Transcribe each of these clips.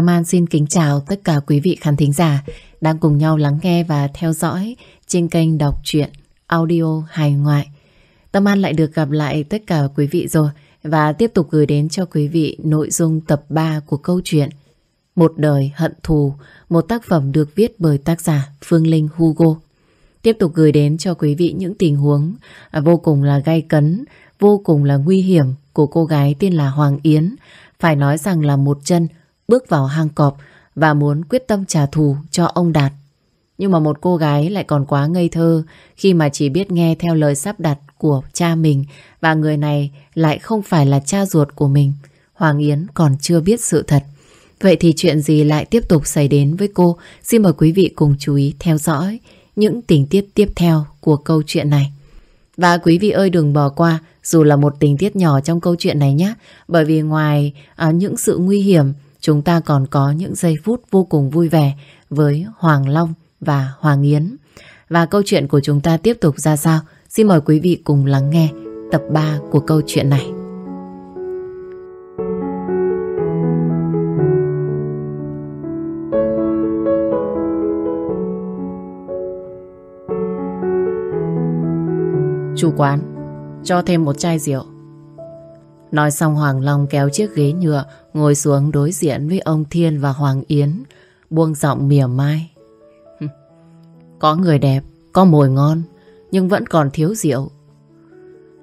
Tâm An xin kính chào tất cả quý vị khán thính giả đang cùng nhau lắng nghe và theo dõi trên kênh đọc truyện audio hài ngoại. Tâm An lại được gặp lại tất cả quý vị rồi và tiếp tục gửi đến cho quý vị nội dung tập 3 của câu chuyện Một đời hận thù, một tác phẩm được viết bởi tác giả Phương Linh Hugo. Tiếp tục gửi đến cho quý vị những tình huống vô cùng là gay cấn, vô cùng là nguy hiểm của cô gái tên là Hoàng Yến. Phải nói rằng là một chân bước vào hang cọp và muốn quyết tâm trả thù cho ông Đạt. Nhưng mà một cô gái lại còn quá ngây thơ khi mà chỉ biết nghe theo lời sắp đặt của cha mình và người này lại không phải là cha ruột của mình. Hoàng Yến còn chưa biết sự thật. Vậy thì chuyện gì lại tiếp tục xảy đến với cô? Xin mời quý vị cùng chú ý theo dõi những tình tiết tiếp theo của câu chuyện này. Và quý vị ơi đừng bỏ qua dù là một tình tiết nhỏ trong câu chuyện này nhé. Bởi vì ngoài à, những sự nguy hiểm chúng ta còn có những giây phút vô cùng vui vẻ với Hoàng Long và Hoàng Yến. Và câu chuyện của chúng ta tiếp tục ra sao? Xin mời quý vị cùng lắng nghe tập 3 của câu chuyện này. Chủ quán, cho thêm một chai rượu. Nói xong Hoàng Long kéo chiếc ghế nhựa ngồi xuống đối diện với ông Thiên và Hoàng Yến, buông giọng mỉa mai. Có người đẹp, có mồi ngon, nhưng vẫn còn thiếu rượu.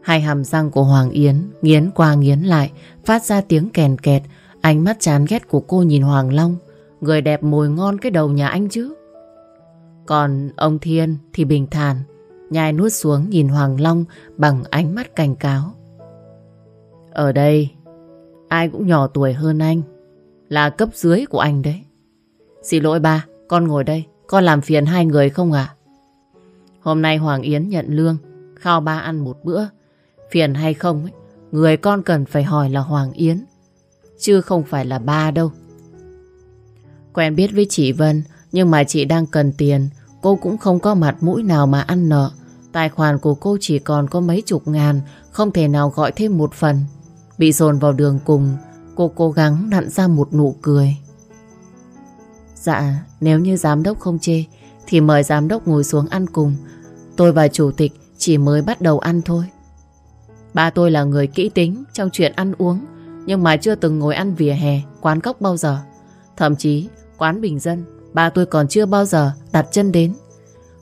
Hai hàm răng của Hoàng Yến nghiến qua nghiến lại, phát ra tiếng kèn kẹt, ánh mắt chán ghét của cô nhìn Hoàng Long. Người đẹp mồi ngon cái đầu nhà anh chứ. Còn ông Thiên thì bình thản, nhai nuốt xuống nhìn Hoàng Long bằng ánh mắt cảnh cáo. Ở đây, ai cũng nhỏ tuổi hơn anh, là cấp dưới của anh đấy. Xin lỗi ba, con ngồi đây, con làm phiền hai người không ạ? Hôm nay Hoàng Yến nhận lương, khao ba ăn một bữa. Phiền hay không, ấy, người con cần phải hỏi là Hoàng Yến, chứ không phải là ba đâu. Quen biết với chị Vân, nhưng mà chị đang cần tiền, cô cũng không có mặt mũi nào mà ăn nợ. Tài khoản của cô chỉ còn có mấy chục ngàn, không thể nào gọi thêm một phần. Bị dồn vào đường cùng, cô cố gắng nặn ra một nụ cười. Dạ, nếu như giám đốc không chê, thì mời giám đốc ngồi xuống ăn cùng. Tôi và chủ tịch chỉ mới bắt đầu ăn thôi. Ba tôi là người kỹ tính trong chuyện ăn uống, nhưng mà chưa từng ngồi ăn vỉa hè, quán cốc bao giờ. Thậm chí, quán bình dân, ba tôi còn chưa bao giờ đặt chân đến.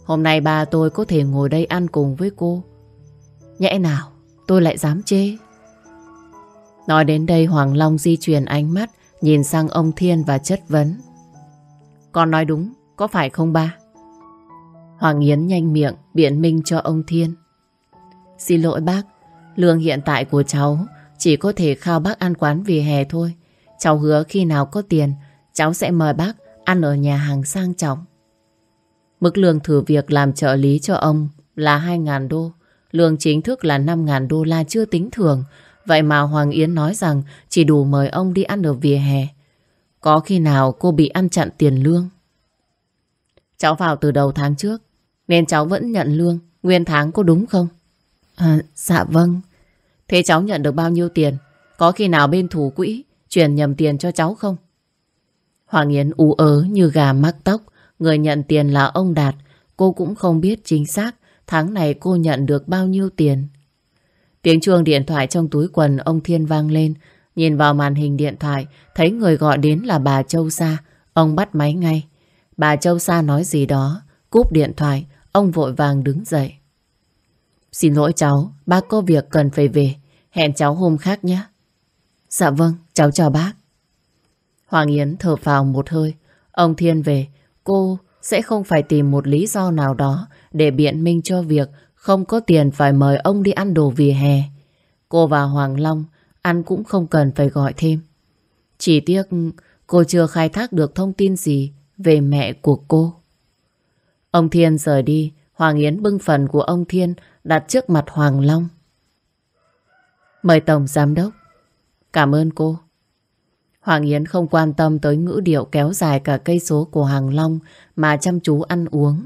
Hôm nay ba tôi có thể ngồi đây ăn cùng với cô. Nhẽ nào, tôi lại dám chê. Nói đến đây Hoàng Long di chuyển ánh mắt nhìn sang ông Thiên và chất vấn. Con nói đúng, có phải không ba? Hoàng Yến nhanh miệng biện minh cho ông Thiên. Xin lỗi bác, lương hiện tại của cháu chỉ có thể khao bác ăn quán vỉa hè thôi. Cháu hứa khi nào có tiền, cháu sẽ mời bác ăn ở nhà hàng sang trọng. Mức lương thử việc làm trợ lý cho ông là 2.000 đô. Lương chính thức là 5.000 đô la chưa tính thường. Vậy mà Hoàng Yến nói rằng chỉ đủ mời ông đi ăn ở vỉa hè. Có khi nào cô bị ăn chặn tiền lương? Cháu vào từ đầu tháng trước, nên cháu vẫn nhận lương, nguyên tháng có đúng không? À, dạ vâng. Thế cháu nhận được bao nhiêu tiền? Có khi nào bên thủ quỹ chuyển nhầm tiền cho cháu không? Hoàng Yến ú ớ như gà mắc tóc, người nhận tiền là ông Đạt. Cô cũng không biết chính xác tháng này cô nhận được bao nhiêu tiền. Tiếng chuông điện thoại trong túi quần ông Thiên vang lên. Nhìn vào màn hình điện thoại, thấy người gọi đến là bà Châu Sa. Ông bắt máy ngay. Bà Châu Sa nói gì đó, cúp điện thoại, ông vội vàng đứng dậy. Xin lỗi cháu, bác có việc cần phải về. Hẹn cháu hôm khác nhé. Dạ vâng, cháu chào bác. Hoàng Yến thở phào một hơi. Ông Thiên về, cô sẽ không phải tìm một lý do nào đó để biện minh cho việc không có tiền phải mời ông đi ăn đồ vỉa hè. Cô và Hoàng Long ăn cũng không cần phải gọi thêm. Chỉ tiếc cô chưa khai thác được thông tin gì về mẹ của cô. Ông Thiên rời đi, Hoàng Yến bưng phần của ông Thiên đặt trước mặt Hoàng Long. Mời Tổng Giám Đốc. Cảm ơn cô. Hoàng Yến không quan tâm tới ngữ điệu kéo dài cả cây số của Hoàng Long mà chăm chú ăn uống.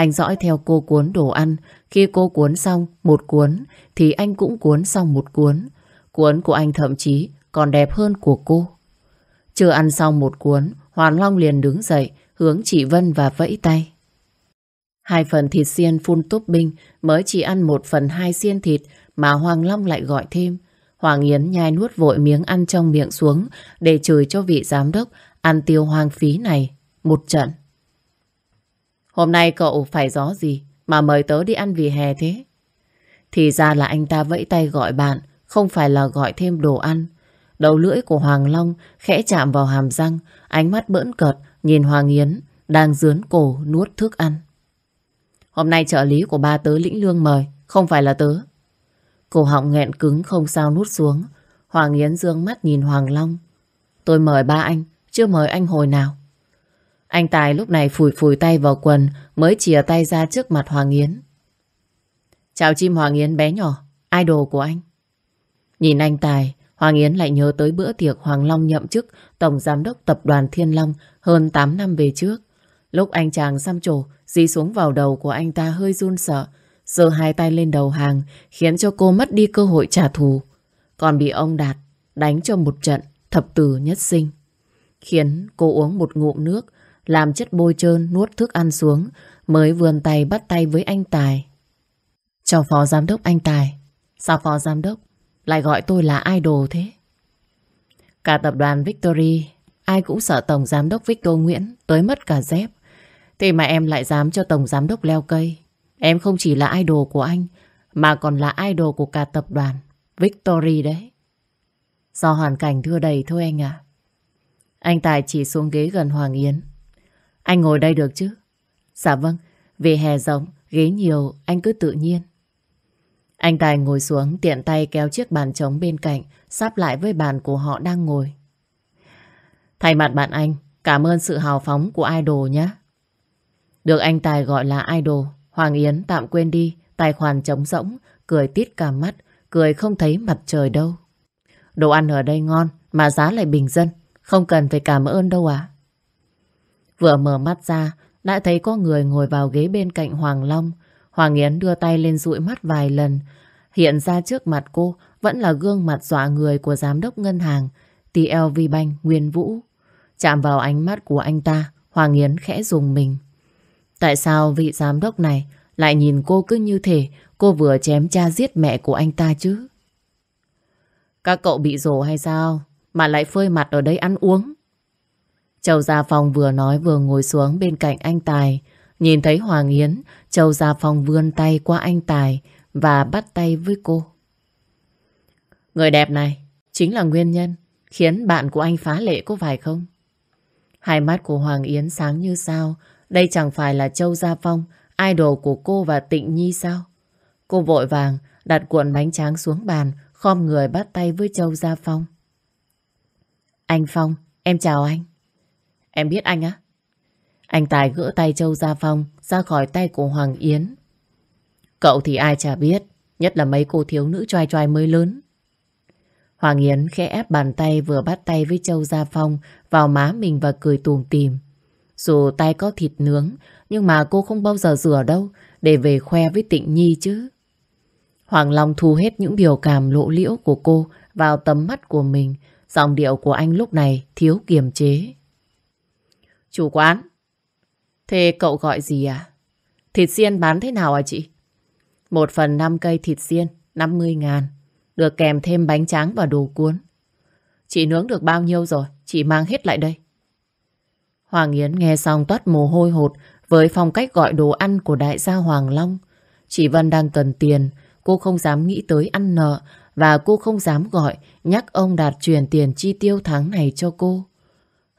Anh dõi theo cô cuốn đồ ăn. Khi cô cuốn xong một cuốn thì anh cũng cuốn xong một cuốn. Cuốn của anh thậm chí còn đẹp hơn của cô. Chưa ăn xong một cuốn, Hoàng Long liền đứng dậy, hướng chị Vân và vẫy tay. Hai phần thịt xiên phun túp binh mới chỉ ăn một phần hai xiên thịt mà Hoàng Long lại gọi thêm. Hoàng Yến nhai nuốt vội miếng ăn trong miệng xuống để chửi cho vị giám đốc ăn tiêu hoang phí này một trận. Hôm nay cậu phải gió gì mà mời tớ đi ăn vì hè thế? Thì ra là anh ta vẫy tay gọi bạn, không phải là gọi thêm đồ ăn. Đầu lưỡi của Hoàng Long khẽ chạm vào hàm răng, ánh mắt bỡn cợt nhìn Hoàng Yến đang dướn cổ nuốt thức ăn. Hôm nay trợ lý của ba tớ lĩnh lương mời, không phải là tớ. Cổ họng nghẹn cứng không sao nuốt xuống. Hoàng Yến dương mắt nhìn Hoàng Long. Tôi mời ba anh, chưa mời anh hồi nào. Anh Tài lúc này phủi phủi tay vào quần mới chìa tay ra trước mặt Hoàng Yến. Chào chim Hoàng Yến bé nhỏ, idol của anh. Nhìn anh Tài, Hoàng Yến lại nhớ tới bữa tiệc Hoàng Long nhậm chức Tổng Giám đốc Tập đoàn Thiên Long hơn 8 năm về trước. Lúc anh chàng xăm trổ dí xuống vào đầu của anh ta hơi run sợ, giơ hai tay lên đầu hàng khiến cho cô mất đi cơ hội trả thù. Còn bị ông Đạt đánh cho một trận thập tử nhất sinh. Khiến cô uống một ngụm nước làm chất bôi trơn, nuốt thức ăn xuống, mới vươn tay bắt tay với anh Tài. Chào phó giám đốc anh Tài. Sao phó giám đốc lại gọi tôi là idol thế? Cả tập đoàn Victory, ai cũng sợ tổng giám đốc Victor Nguyễn tới mất cả dép. Thế mà em lại dám cho tổng giám đốc leo cây. Em không chỉ là idol của anh, mà còn là idol của cả tập đoàn Victory đấy. Do hoàn cảnh thưa đầy thôi anh ạ. Anh Tài chỉ xuống ghế gần Hoàng Yến. Anh ngồi đây được chứ? Dạ vâng, vì hè rộng, ghế nhiều, anh cứ tự nhiên. Anh Tài ngồi xuống tiện tay kéo chiếc bàn trống bên cạnh sắp lại với bàn của họ đang ngồi. Thay mặt bạn anh, cảm ơn sự hào phóng của idol nhé. Được anh Tài gọi là idol, Hoàng Yến tạm quên đi tài khoản trống rỗng, cười tít cả mắt, cười không thấy mặt trời đâu. Đồ ăn ở đây ngon, mà giá lại bình dân, không cần phải cảm ơn đâu à. Vừa mở mắt ra, đã thấy có người ngồi vào ghế bên cạnh Hoàng Long. Hoàng Yến đưa tay lên dụi mắt vài lần. Hiện ra trước mặt cô vẫn là gương mặt dọa người của giám đốc ngân hàng TLV Bank Nguyên Vũ. Chạm vào ánh mắt của anh ta, Hoàng Yến khẽ dùng mình. Tại sao vị giám đốc này lại nhìn cô cứ như thể cô vừa chém cha giết mẹ của anh ta chứ? Các cậu bị rổ hay sao? Mà lại phơi mặt ở đây ăn uống? Châu Gia Phong vừa nói vừa ngồi xuống bên cạnh anh Tài. Nhìn thấy Hoàng Yến, Châu Gia Phong vươn tay qua anh Tài và bắt tay với cô. Người đẹp này chính là nguyên nhân khiến bạn của anh phá lệ có phải không? Hai mắt của Hoàng Yến sáng như sao. Đây chẳng phải là Châu Gia Phong, idol của cô và Tịnh Nhi sao? Cô vội vàng đặt cuộn bánh tráng xuống bàn, khom người bắt tay với Châu Gia Phong. Anh Phong, em chào anh. Em biết anh á? Anh Tài gỡ tay Châu Gia Phong ra khỏi tay của Hoàng Yến. Cậu thì ai chả biết, nhất là mấy cô thiếu nữ trai trai mới lớn. Hoàng Yến khẽ ép bàn tay vừa bắt tay với Châu Gia Phong vào má mình và cười tùm tìm. Dù tay có thịt nướng, nhưng mà cô không bao giờ rửa đâu để về khoe với Tịnh Nhi chứ. Hoàng Long thu hết những biểu cảm lộ liễu của cô vào tấm mắt của mình. Giọng điệu của anh lúc này thiếu kiềm chế. Chủ quán, thế cậu gọi gì à? Thịt xiên bán thế nào à chị? Một phần năm cây thịt xiên, 50 ngàn. Được kèm thêm bánh tráng và đồ cuốn. Chị nướng được bao nhiêu rồi? Chị mang hết lại đây. Hoàng Yến nghe xong toát mồ hôi hột với phong cách gọi đồ ăn của đại gia Hoàng Long. Chị Vân đang cần tiền, cô không dám nghĩ tới ăn nợ và cô không dám gọi nhắc ông Đạt chuyển tiền chi tiêu tháng này cho cô.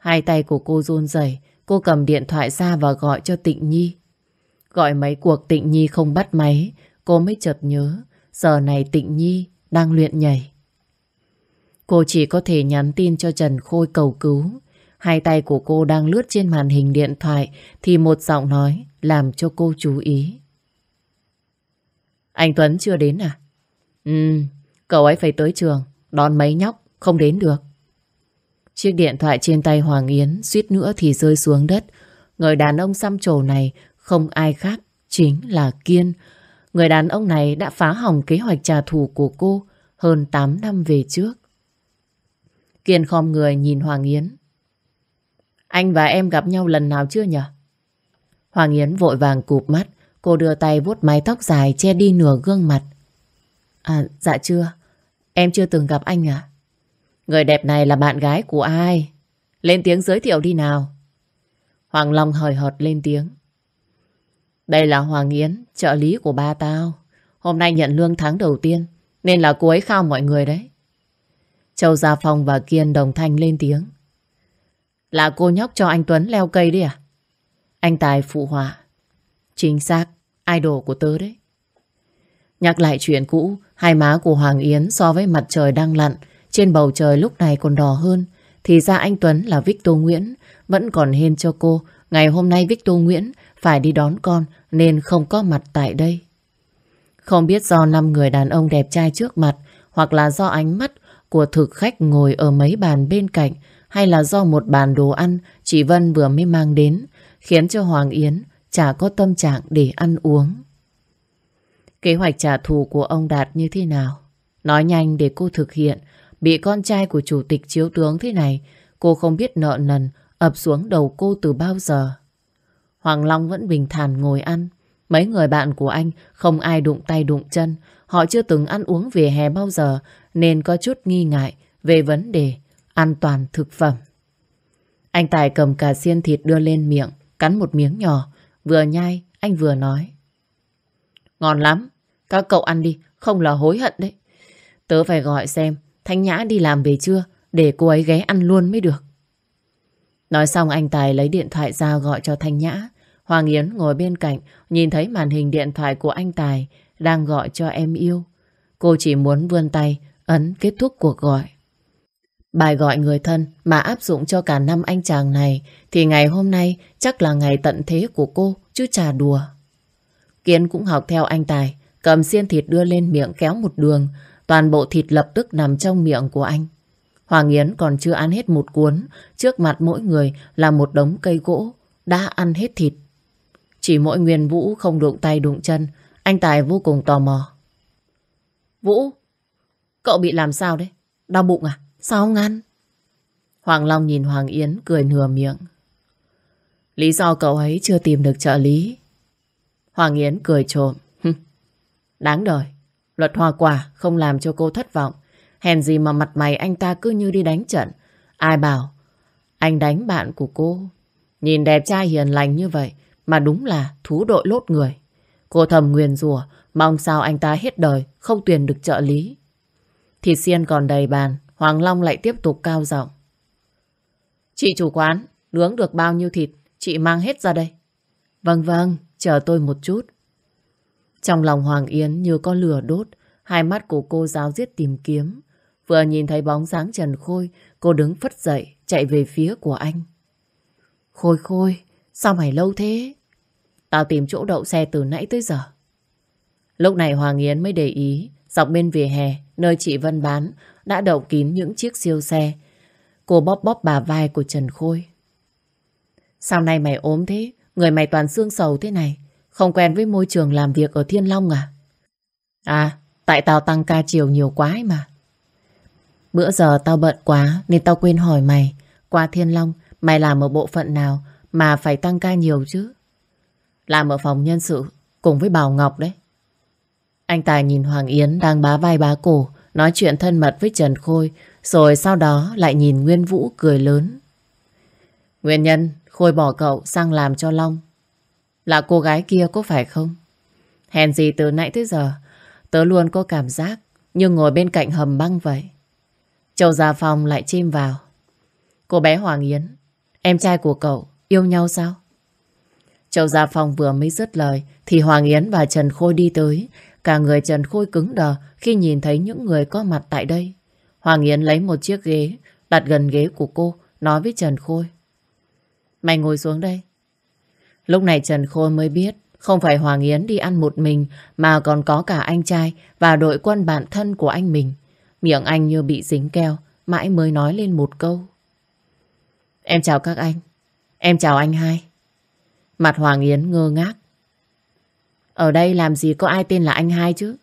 Hai tay của cô run rẩy, cô cầm điện thoại ra và gọi cho Tịnh Nhi. Gọi mấy cuộc Tịnh Nhi không bắt máy, cô mới chợt nhớ, giờ này Tịnh Nhi đang luyện nhảy. Cô chỉ có thể nhắn tin cho Trần Khôi cầu cứu. Hai tay của cô đang lướt trên màn hình điện thoại thì một giọng nói làm cho cô chú ý. Anh Tuấn chưa đến à? Ừ, cậu ấy phải tới trường, đón mấy nhóc, không đến được. Chiếc điện thoại trên tay Hoàng Yến suýt nữa thì rơi xuống đất. Người đàn ông xăm trổ này không ai khác, chính là Kiên. Người đàn ông này đã phá hỏng kế hoạch trả thù của cô hơn 8 năm về trước. Kiên khom người nhìn Hoàng Yến, Anh và em gặp nhau lần nào chưa nhở? Hoàng Yến vội vàng cụp mắt, cô đưa tay vuốt mái tóc dài che đi nửa gương mặt. À, dạ chưa. Em chưa từng gặp anh à? Người đẹp này là bạn gái của ai? Lên tiếng giới thiệu đi nào. Hoàng Long hời hợt lên tiếng. Đây là Hoàng Yến, trợ lý của ba tao. Hôm nay nhận lương tháng đầu tiên, nên là cô ấy khao mọi người đấy. Châu Gia Phong và Kiên đồng thanh lên tiếng. Là cô nhóc cho anh Tuấn leo cây đi à? Anh Tài phụ họa. Chính xác, idol của tớ đấy. Nhắc lại chuyện cũ, hai má của Hoàng Yến so với mặt trời đang lặn, trên bầu trời lúc này còn đỏ hơn. Thì ra anh Tuấn là Victor Nguyễn, vẫn còn hên cho cô. Ngày hôm nay Victor Nguyễn phải đi đón con nên không có mặt tại đây. Không biết do năm người đàn ông đẹp trai trước mặt hoặc là do ánh mắt của thực khách ngồi ở mấy bàn bên cạnh hay là do một bàn đồ ăn chị Vân vừa mới mang đến khiến cho Hoàng Yến chả có tâm trạng để ăn uống. Kế hoạch trả thù của ông Đạt như thế nào? Nói nhanh để cô thực hiện. Bị con trai của chủ tịch chiếu tướng thế này, cô không biết nợ nần ập xuống đầu cô từ bao giờ. Hoàng Long vẫn bình thản ngồi ăn. Mấy người bạn của anh không ai đụng tay đụng chân. Họ chưa từng ăn uống về hè bao giờ nên có chút nghi ngại về vấn đề an toàn thực phẩm. Anh Tài cầm cả xiên thịt đưa lên miệng, cắn một miếng nhỏ, vừa nhai, anh vừa nói. Ngon lắm, các cậu ăn đi, không là hối hận đấy. Tớ phải gọi xem Thanh Nhã đi làm về chưa để cô ấy ghé ăn luôn mới được. Nói xong anh Tài lấy điện thoại ra gọi cho Thanh Nhã. Hoàng Yến ngồi bên cạnh, nhìn thấy màn hình điện thoại của anh Tài đang gọi cho em yêu. Cô chỉ muốn vươn tay, ấn kết thúc cuộc gọi. Bài gọi người thân mà áp dụng cho cả năm anh chàng này thì ngày hôm nay chắc là ngày tận thế của cô, chứ trà đùa. Kiến cũng học theo anh Tài, cầm xiên thịt đưa lên miệng kéo một đường toàn bộ thịt lập tức nằm trong miệng của anh. Hoàng Yến còn chưa ăn hết một cuốn trước mặt mỗi người là một đống cây gỗ đã ăn hết thịt. Chỉ mỗi Nguyên Vũ không đụng tay đụng chân anh Tài vô cùng tò mò. Vũ, cậu bị làm sao đấy? Đau bụng à? Sao không ăn? Hoàng Long nhìn Hoàng Yến cười nửa miệng. Lý do cậu ấy chưa tìm được trợ lý. Hoàng Yến cười trộm. Đáng đời. Luật hoa quả không làm cho cô thất vọng. Hèn gì mà mặt mày anh ta cứ như đi đánh trận. Ai bảo anh đánh bạn của cô. Nhìn đẹp trai hiền lành như vậy mà đúng là thú đội lốt người. Cô thầm nguyền rủa mong sao anh ta hết đời không tuyển được trợ lý. Thịt xiên còn đầy bàn, Hoàng Long lại tiếp tục cao giọng. Chị chủ quán, nướng được bao nhiêu thịt, chị mang hết ra đây. Vâng vâng, chờ tôi một chút. Trong lòng Hoàng Yến như có lửa đốt, hai mắt của cô giáo giết tìm kiếm. Vừa nhìn thấy bóng dáng Trần Khôi, cô đứng phất dậy, chạy về phía của anh. Khôi Khôi, sao mày lâu thế? Tao tìm chỗ đậu xe từ nãy tới giờ. Lúc này Hoàng Yến mới để ý, dọc bên vỉa hè, nơi chị Vân bán, đã đậu kín những chiếc siêu xe. Cô bóp bóp bà vai của Trần Khôi. Sao nay mày ốm thế? Người mày toàn xương sầu thế này. Không quen với môi trường làm việc ở Thiên Long à? À, tại tao tăng ca chiều nhiều quá ấy mà. Bữa giờ tao bận quá nên tao quên hỏi mày. Qua Thiên Long, mày làm ở bộ phận nào mà phải tăng ca nhiều chứ? Làm ở phòng nhân sự cùng với Bảo Ngọc đấy. Anh Tài nhìn Hoàng Yến đang bá vai bá cổ, nói chuyện thân mật với Trần Khôi, rồi sau đó lại nhìn Nguyên Vũ cười lớn. Nguyên nhân Khôi bỏ cậu sang làm cho Long là cô gái kia có phải không? Hèn gì từ nãy tới giờ, Tớ luôn có cảm giác Như ngồi bên cạnh hầm băng vậy. Châu Gia Phong lại chim vào. Cô bé Hoàng Yến, Em trai của cậu yêu nhau sao? Châu Gia Phong vừa mới dứt lời Thì Hoàng Yến và Trần Khôi đi tới. Cả người Trần Khôi cứng đờ Khi nhìn thấy những người có mặt tại đây. Hoàng Yến lấy một chiếc ghế, Đặt gần ghế của cô, Nói với Trần Khôi. Mày ngồi xuống đây. Lúc này Trần Khôi mới biết không phải Hoàng Yến đi ăn một mình mà còn có cả anh trai và đội quân bạn thân của anh mình. Miệng anh như bị dính keo, mãi mới nói lên một câu. Em chào các anh. Em chào anh hai. Mặt Hoàng Yến ngơ ngác. Ở đây làm gì có ai tên là anh hai chứ?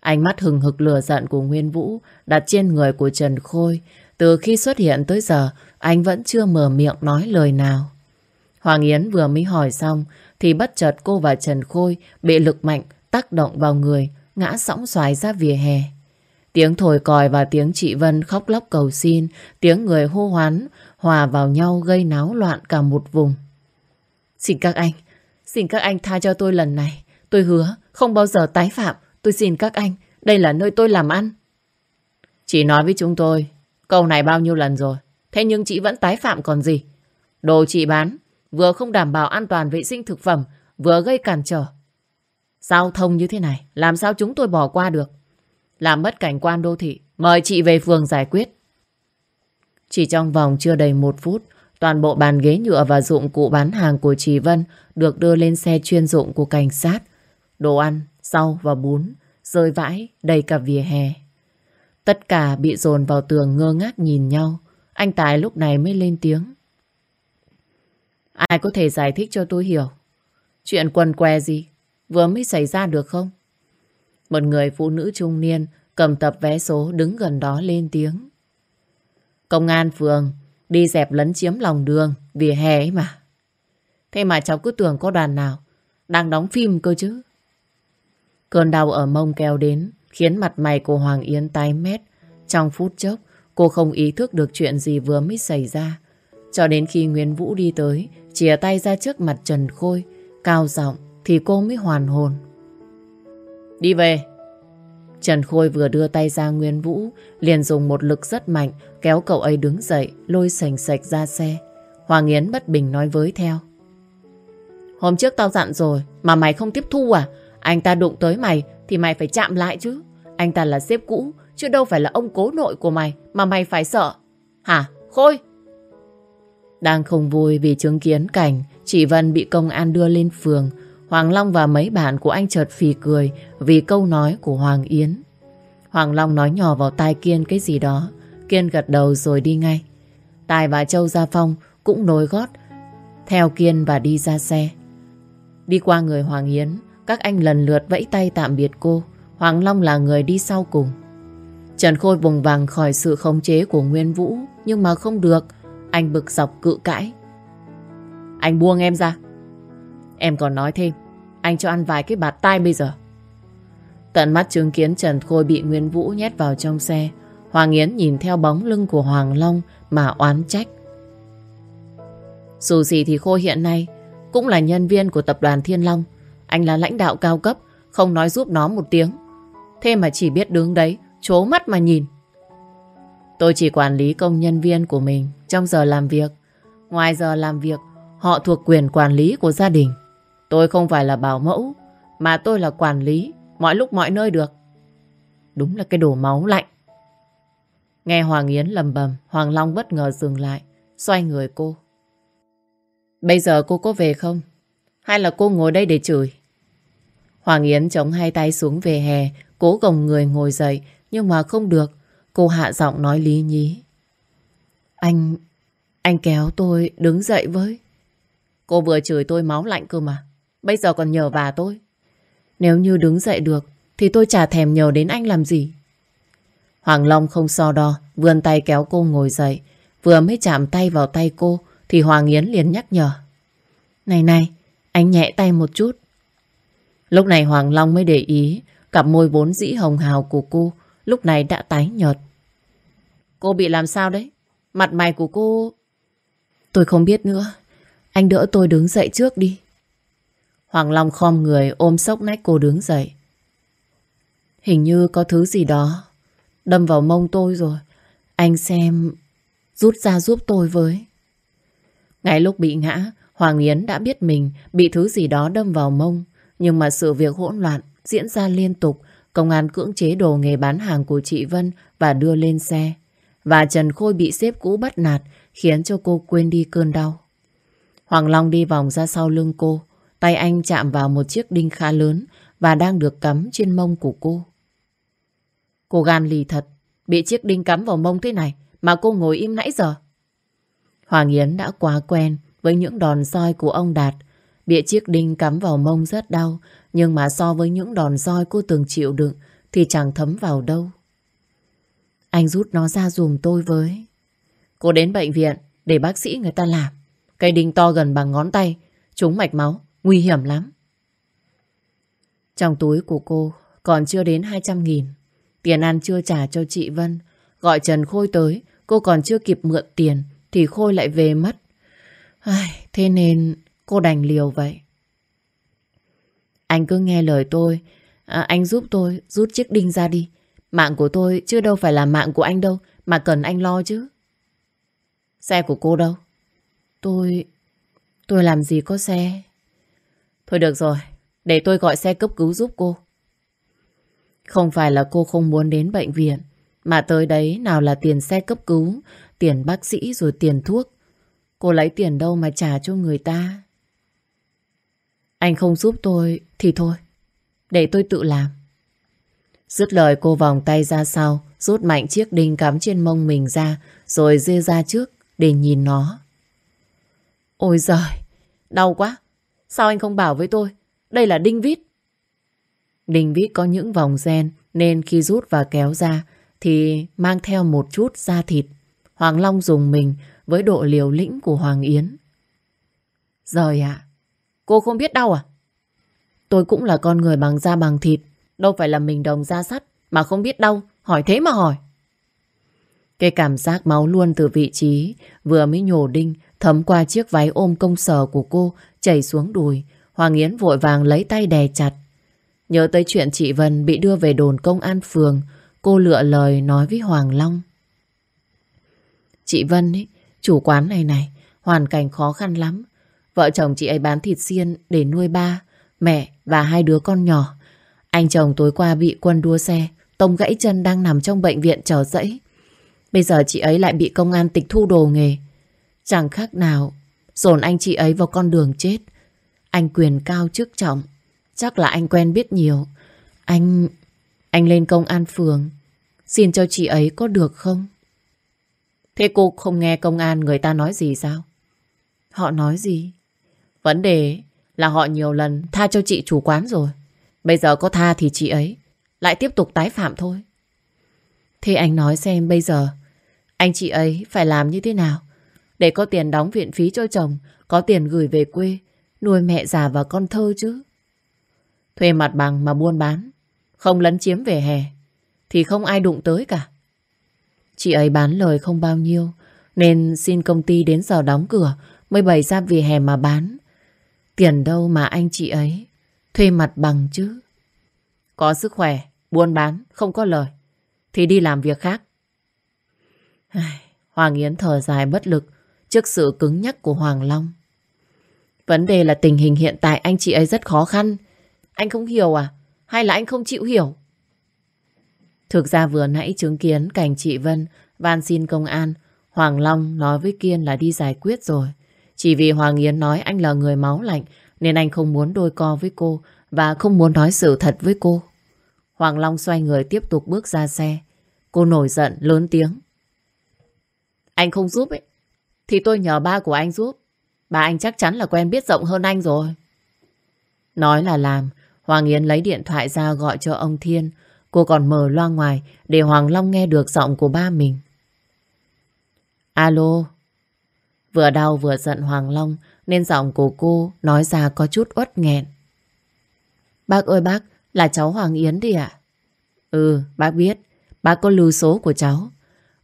Ánh mắt hừng hực lửa giận của Nguyên Vũ đặt trên người của Trần Khôi Từ khi xuất hiện tới giờ, anh vẫn chưa mở miệng nói lời nào. Hoàng Yến vừa mới hỏi xong, thì bất chợt cô và Trần Khôi bị lực mạnh tác động vào người, ngã sóng xoài ra vỉa hè. Tiếng thổi còi và tiếng chị Vân khóc lóc cầu xin, tiếng người hô hoán, hòa vào nhau gây náo loạn cả một vùng. Xin các anh, xin các anh tha cho tôi lần này. Tôi hứa không bao giờ tái phạm. Tôi xin các anh, đây là nơi tôi làm ăn. Chị nói với chúng tôi, câu này bao nhiêu lần rồi. Thế nhưng chị vẫn tái phạm còn gì. Đồ chị bán, vừa không đảm bảo an toàn vệ sinh thực phẩm, vừa gây cản trở. Giao thông như thế này, làm sao chúng tôi bỏ qua được? Làm mất cảnh quan đô thị, mời chị về phường giải quyết. Chỉ trong vòng chưa đầy một phút, toàn bộ bàn ghế nhựa và dụng cụ bán hàng của chị Vân được đưa lên xe chuyên dụng của cảnh sát. Đồ ăn, rau và bún rơi vãi đầy cả vỉa hè. Tất cả bị dồn vào tường ngơ ngác nhìn nhau. Anh Tài lúc này mới lên tiếng. Ai có thể giải thích cho tôi hiểu chuyện quần què gì vừa mới xảy ra được không? Một người phụ nữ trung niên cầm tập vé số đứng gần đó lên tiếng. Công an phường đi dẹp lấn chiếm lòng đường vỉa hè ấy mà. Thế mà cháu cứ tưởng có đoàn nào đang đóng phim cơ chứ. Cơn đau ở mông kéo đến khiến mặt mày của Hoàng Yến tái mét. Trong phút chốc, cô không ý thức được chuyện gì vừa mới xảy ra. Cho đến khi Nguyễn Vũ đi tới, chìa tay ra trước mặt Trần Khôi, cao giọng thì cô mới hoàn hồn. Đi về. Trần Khôi vừa đưa tay ra Nguyên Vũ, liền dùng một lực rất mạnh, kéo cậu ấy đứng dậy, lôi sành sạch ra xe. Hoàng Yến bất bình nói với theo. Hôm trước tao dặn rồi, mà mày không tiếp thu à? Anh ta đụng tới mày, thì mày phải chạm lại chứ. Anh ta là sếp cũ, chứ đâu phải là ông cố nội của mày, mà mày phải sợ. Hả? Khôi? Đang không vui vì chứng kiến cảnh chị Vân bị công an đưa lên phường, Hoàng Long và mấy bạn của anh chợt phì cười vì câu nói của Hoàng Yến. Hoàng Long nói nhỏ vào tai Kiên cái gì đó. Kiên gật đầu rồi đi ngay. Tài và Châu Gia Phong cũng nối gót theo Kiên và đi ra xe. Đi qua người Hoàng Yến, các anh lần lượt vẫy tay tạm biệt cô. Hoàng Long là người đi sau cùng. Trần Khôi vùng vàng khỏi sự khống chế của Nguyên Vũ, nhưng mà không được. Anh bực dọc cự cãi. Anh buông em ra. Em còn nói thêm, anh cho ăn vài cái bạt tai bây giờ. Tận mắt chứng kiến Trần Khôi bị Nguyên Vũ nhét vào trong xe, Hoàng Yến nhìn theo bóng lưng của Hoàng Long mà oán trách. Dù gì thì Khôi hiện nay cũng là nhân viên của tập đoàn Thiên Long. Anh là lãnh đạo cao cấp, không nói giúp nó một tiếng. Thế mà chỉ biết đứng đấy, chố mắt mà nhìn. Tôi chỉ quản lý công nhân viên của mình trong giờ làm việc. Ngoài giờ làm việc, họ thuộc quyền quản lý của gia đình. Tôi không phải là bảo mẫu, mà tôi là quản lý, mọi lúc mọi nơi được. Đúng là cái đồ máu lạnh. Nghe Hoàng Yến lầm bầm, Hoàng Long bất ngờ dừng lại, xoay người cô. Bây giờ cô có về không? Hay là cô ngồi đây để chửi? Hoàng Yến chống hai tay xuống về hè, cố gồng người ngồi dậy, nhưng mà không được. Cô hạ giọng nói lý nhí. Anh, anh kéo tôi đứng dậy với. Cô vừa chửi tôi máu lạnh cơ mà. Bây giờ còn nhờ bà tôi. Nếu như đứng dậy được, thì tôi chả thèm nhờ đến anh làm gì. Hoàng Long không so đo, vươn tay kéo cô ngồi dậy. Vừa mới chạm tay vào tay cô, thì Hoàng Yến liền nhắc nhở. Này này, anh nhẹ tay một chút. Lúc này Hoàng Long mới để ý, cặp môi vốn dĩ hồng hào của cô, lúc này đã tái nhợt. Cô bị làm sao đấy? Mặt mày của cô... Tôi không biết nữa. Anh đỡ tôi đứng dậy trước đi. Hoàng Long khom người ôm sốc nách cô đứng dậy. Hình như có thứ gì đó đâm vào mông tôi rồi. Anh xem rút ra giúp tôi với. Ngay lúc bị ngã, Hoàng Yến đã biết mình bị thứ gì đó đâm vào mông. Nhưng mà sự việc hỗn loạn diễn ra liên tục. Công an cưỡng chế đồ nghề bán hàng của chị Vân và đưa lên xe. Và Trần Khôi bị xếp cũ bắt nạt khiến cho cô quên đi cơn đau. Hoàng Long đi vòng ra sau lưng cô. Tay anh chạm vào một chiếc đinh khá lớn và đang được cắm trên mông của cô. Cô gan lì thật, bị chiếc đinh cắm vào mông thế này mà cô ngồi im nãy giờ. Hoàng Yến đã quá quen với những đòn roi của ông Đạt. Bị chiếc đinh cắm vào mông rất đau, nhưng mà so với những đòn roi cô từng chịu đựng thì chẳng thấm vào đâu. Anh rút nó ra dùm tôi với. Cô đến bệnh viện để bác sĩ người ta làm. Cây đinh to gần bằng ngón tay, trúng mạch máu, nguy hiểm lắm. Trong túi của cô còn chưa đến 200 nghìn. Tiền ăn chưa trả cho chị Vân. Gọi Trần Khôi tới, cô còn chưa kịp mượn tiền thì Khôi lại về mất. Ai, thế nên cô đành liều vậy. Anh cứ nghe lời tôi, à, anh giúp tôi rút chiếc đinh ra đi. Mạng của tôi chưa đâu phải là mạng của anh đâu, mà cần anh lo chứ. Xe của cô đâu? Tôi... tôi làm gì có xe? Thôi được rồi, để tôi gọi xe cấp cứu giúp cô. Không phải là cô không muốn đến bệnh viện, mà tới đấy nào là tiền xe cấp cứu, tiền bác sĩ rồi tiền thuốc. Cô lấy tiền đâu mà trả cho người ta? Anh không giúp tôi thì thôi, để tôi tự làm. Dứt lời cô vòng tay ra sau, rút mạnh chiếc đinh cắm trên mông mình ra, rồi dê ra trước để nhìn nó. Ôi giời, đau quá. Sao anh không bảo với tôi? Đây là đinh vít. Đinh vít có những vòng gen nên khi rút và kéo ra thì mang theo một chút da thịt. Hoàng Long dùng mình với độ liều lĩnh của Hoàng Yến. rồi ạ, cô không biết đau à? Tôi cũng là con người bằng da bằng thịt, đâu phải là mình đồng ra sắt mà không biết đau, hỏi thế mà hỏi. Cái cảm giác máu luôn từ vị trí vừa mới nhổ đinh thấm qua chiếc váy ôm công sở của cô chảy xuống đùi. Hoàng Yến vội vàng lấy tay đè chặt. Nhớ tới chuyện chị Vân bị đưa về đồn công an phường, cô lựa lời nói với Hoàng Long. Chị Vân ấy, chủ quán này này, hoàn cảnh khó khăn lắm. Vợ chồng chị ấy bán thịt xiên để nuôi ba, mẹ và hai đứa con nhỏ. Anh chồng tối qua bị quân đua xe, tông gãy chân đang nằm trong bệnh viện chờ dẫy. Bây giờ chị ấy lại bị công an tịch thu đồ nghề. Chẳng khác nào dồn anh chị ấy vào con đường chết. Anh quyền cao chức trọng. Chắc là anh quen biết nhiều. Anh... Anh lên công an phường. Xin cho chị ấy có được không? Thế cô không nghe công an người ta nói gì sao? Họ nói gì? Vấn đề là họ nhiều lần tha cho chị chủ quán rồi. Bây giờ có tha thì chị ấy lại tiếp tục tái phạm thôi. Thế anh nói xem bây giờ anh chị ấy phải làm như thế nào để có tiền đóng viện phí cho chồng, có tiền gửi về quê, nuôi mẹ già và con thơ chứ. Thuê mặt bằng mà buôn bán, không lấn chiếm về hè, thì không ai đụng tới cả. Chị ấy bán lời không bao nhiêu, nên xin công ty đến giờ đóng cửa mới bày ra về hè mà bán. Tiền đâu mà anh chị ấy thuê mặt bằng chứ. Có sức khỏe, buôn bán, không có lời, thì đi làm việc khác. Hoàng Yến thở dài bất lực trước sự cứng nhắc của Hoàng Long. Vấn đề là tình hình hiện tại anh chị ấy rất khó khăn. Anh không hiểu à? Hay là anh không chịu hiểu? Thực ra vừa nãy chứng kiến cảnh chị Vân van xin công an, Hoàng Long nói với Kiên là đi giải quyết rồi. Chỉ vì Hoàng Yến nói anh là người máu lạnh nên anh không muốn đôi co với cô và không muốn nói sự thật với cô. Hoàng Long xoay người tiếp tục bước ra xe. Cô nổi giận lớn tiếng. Anh không giúp ấy, thì tôi nhờ ba của anh giúp. Ba anh chắc chắn là quen biết rộng hơn anh rồi. Nói là làm, Hoàng Yến lấy điện thoại ra gọi cho ông Thiên. Cô còn mở loa ngoài để Hoàng Long nghe được giọng của ba mình. Alo. Vừa đau vừa giận Hoàng Long nên giọng của cô nói ra có chút uất nghẹn. Bác ơi bác, là cháu Hoàng Yến đi ạ? Ừ, bác biết. Bác có lưu số của cháu.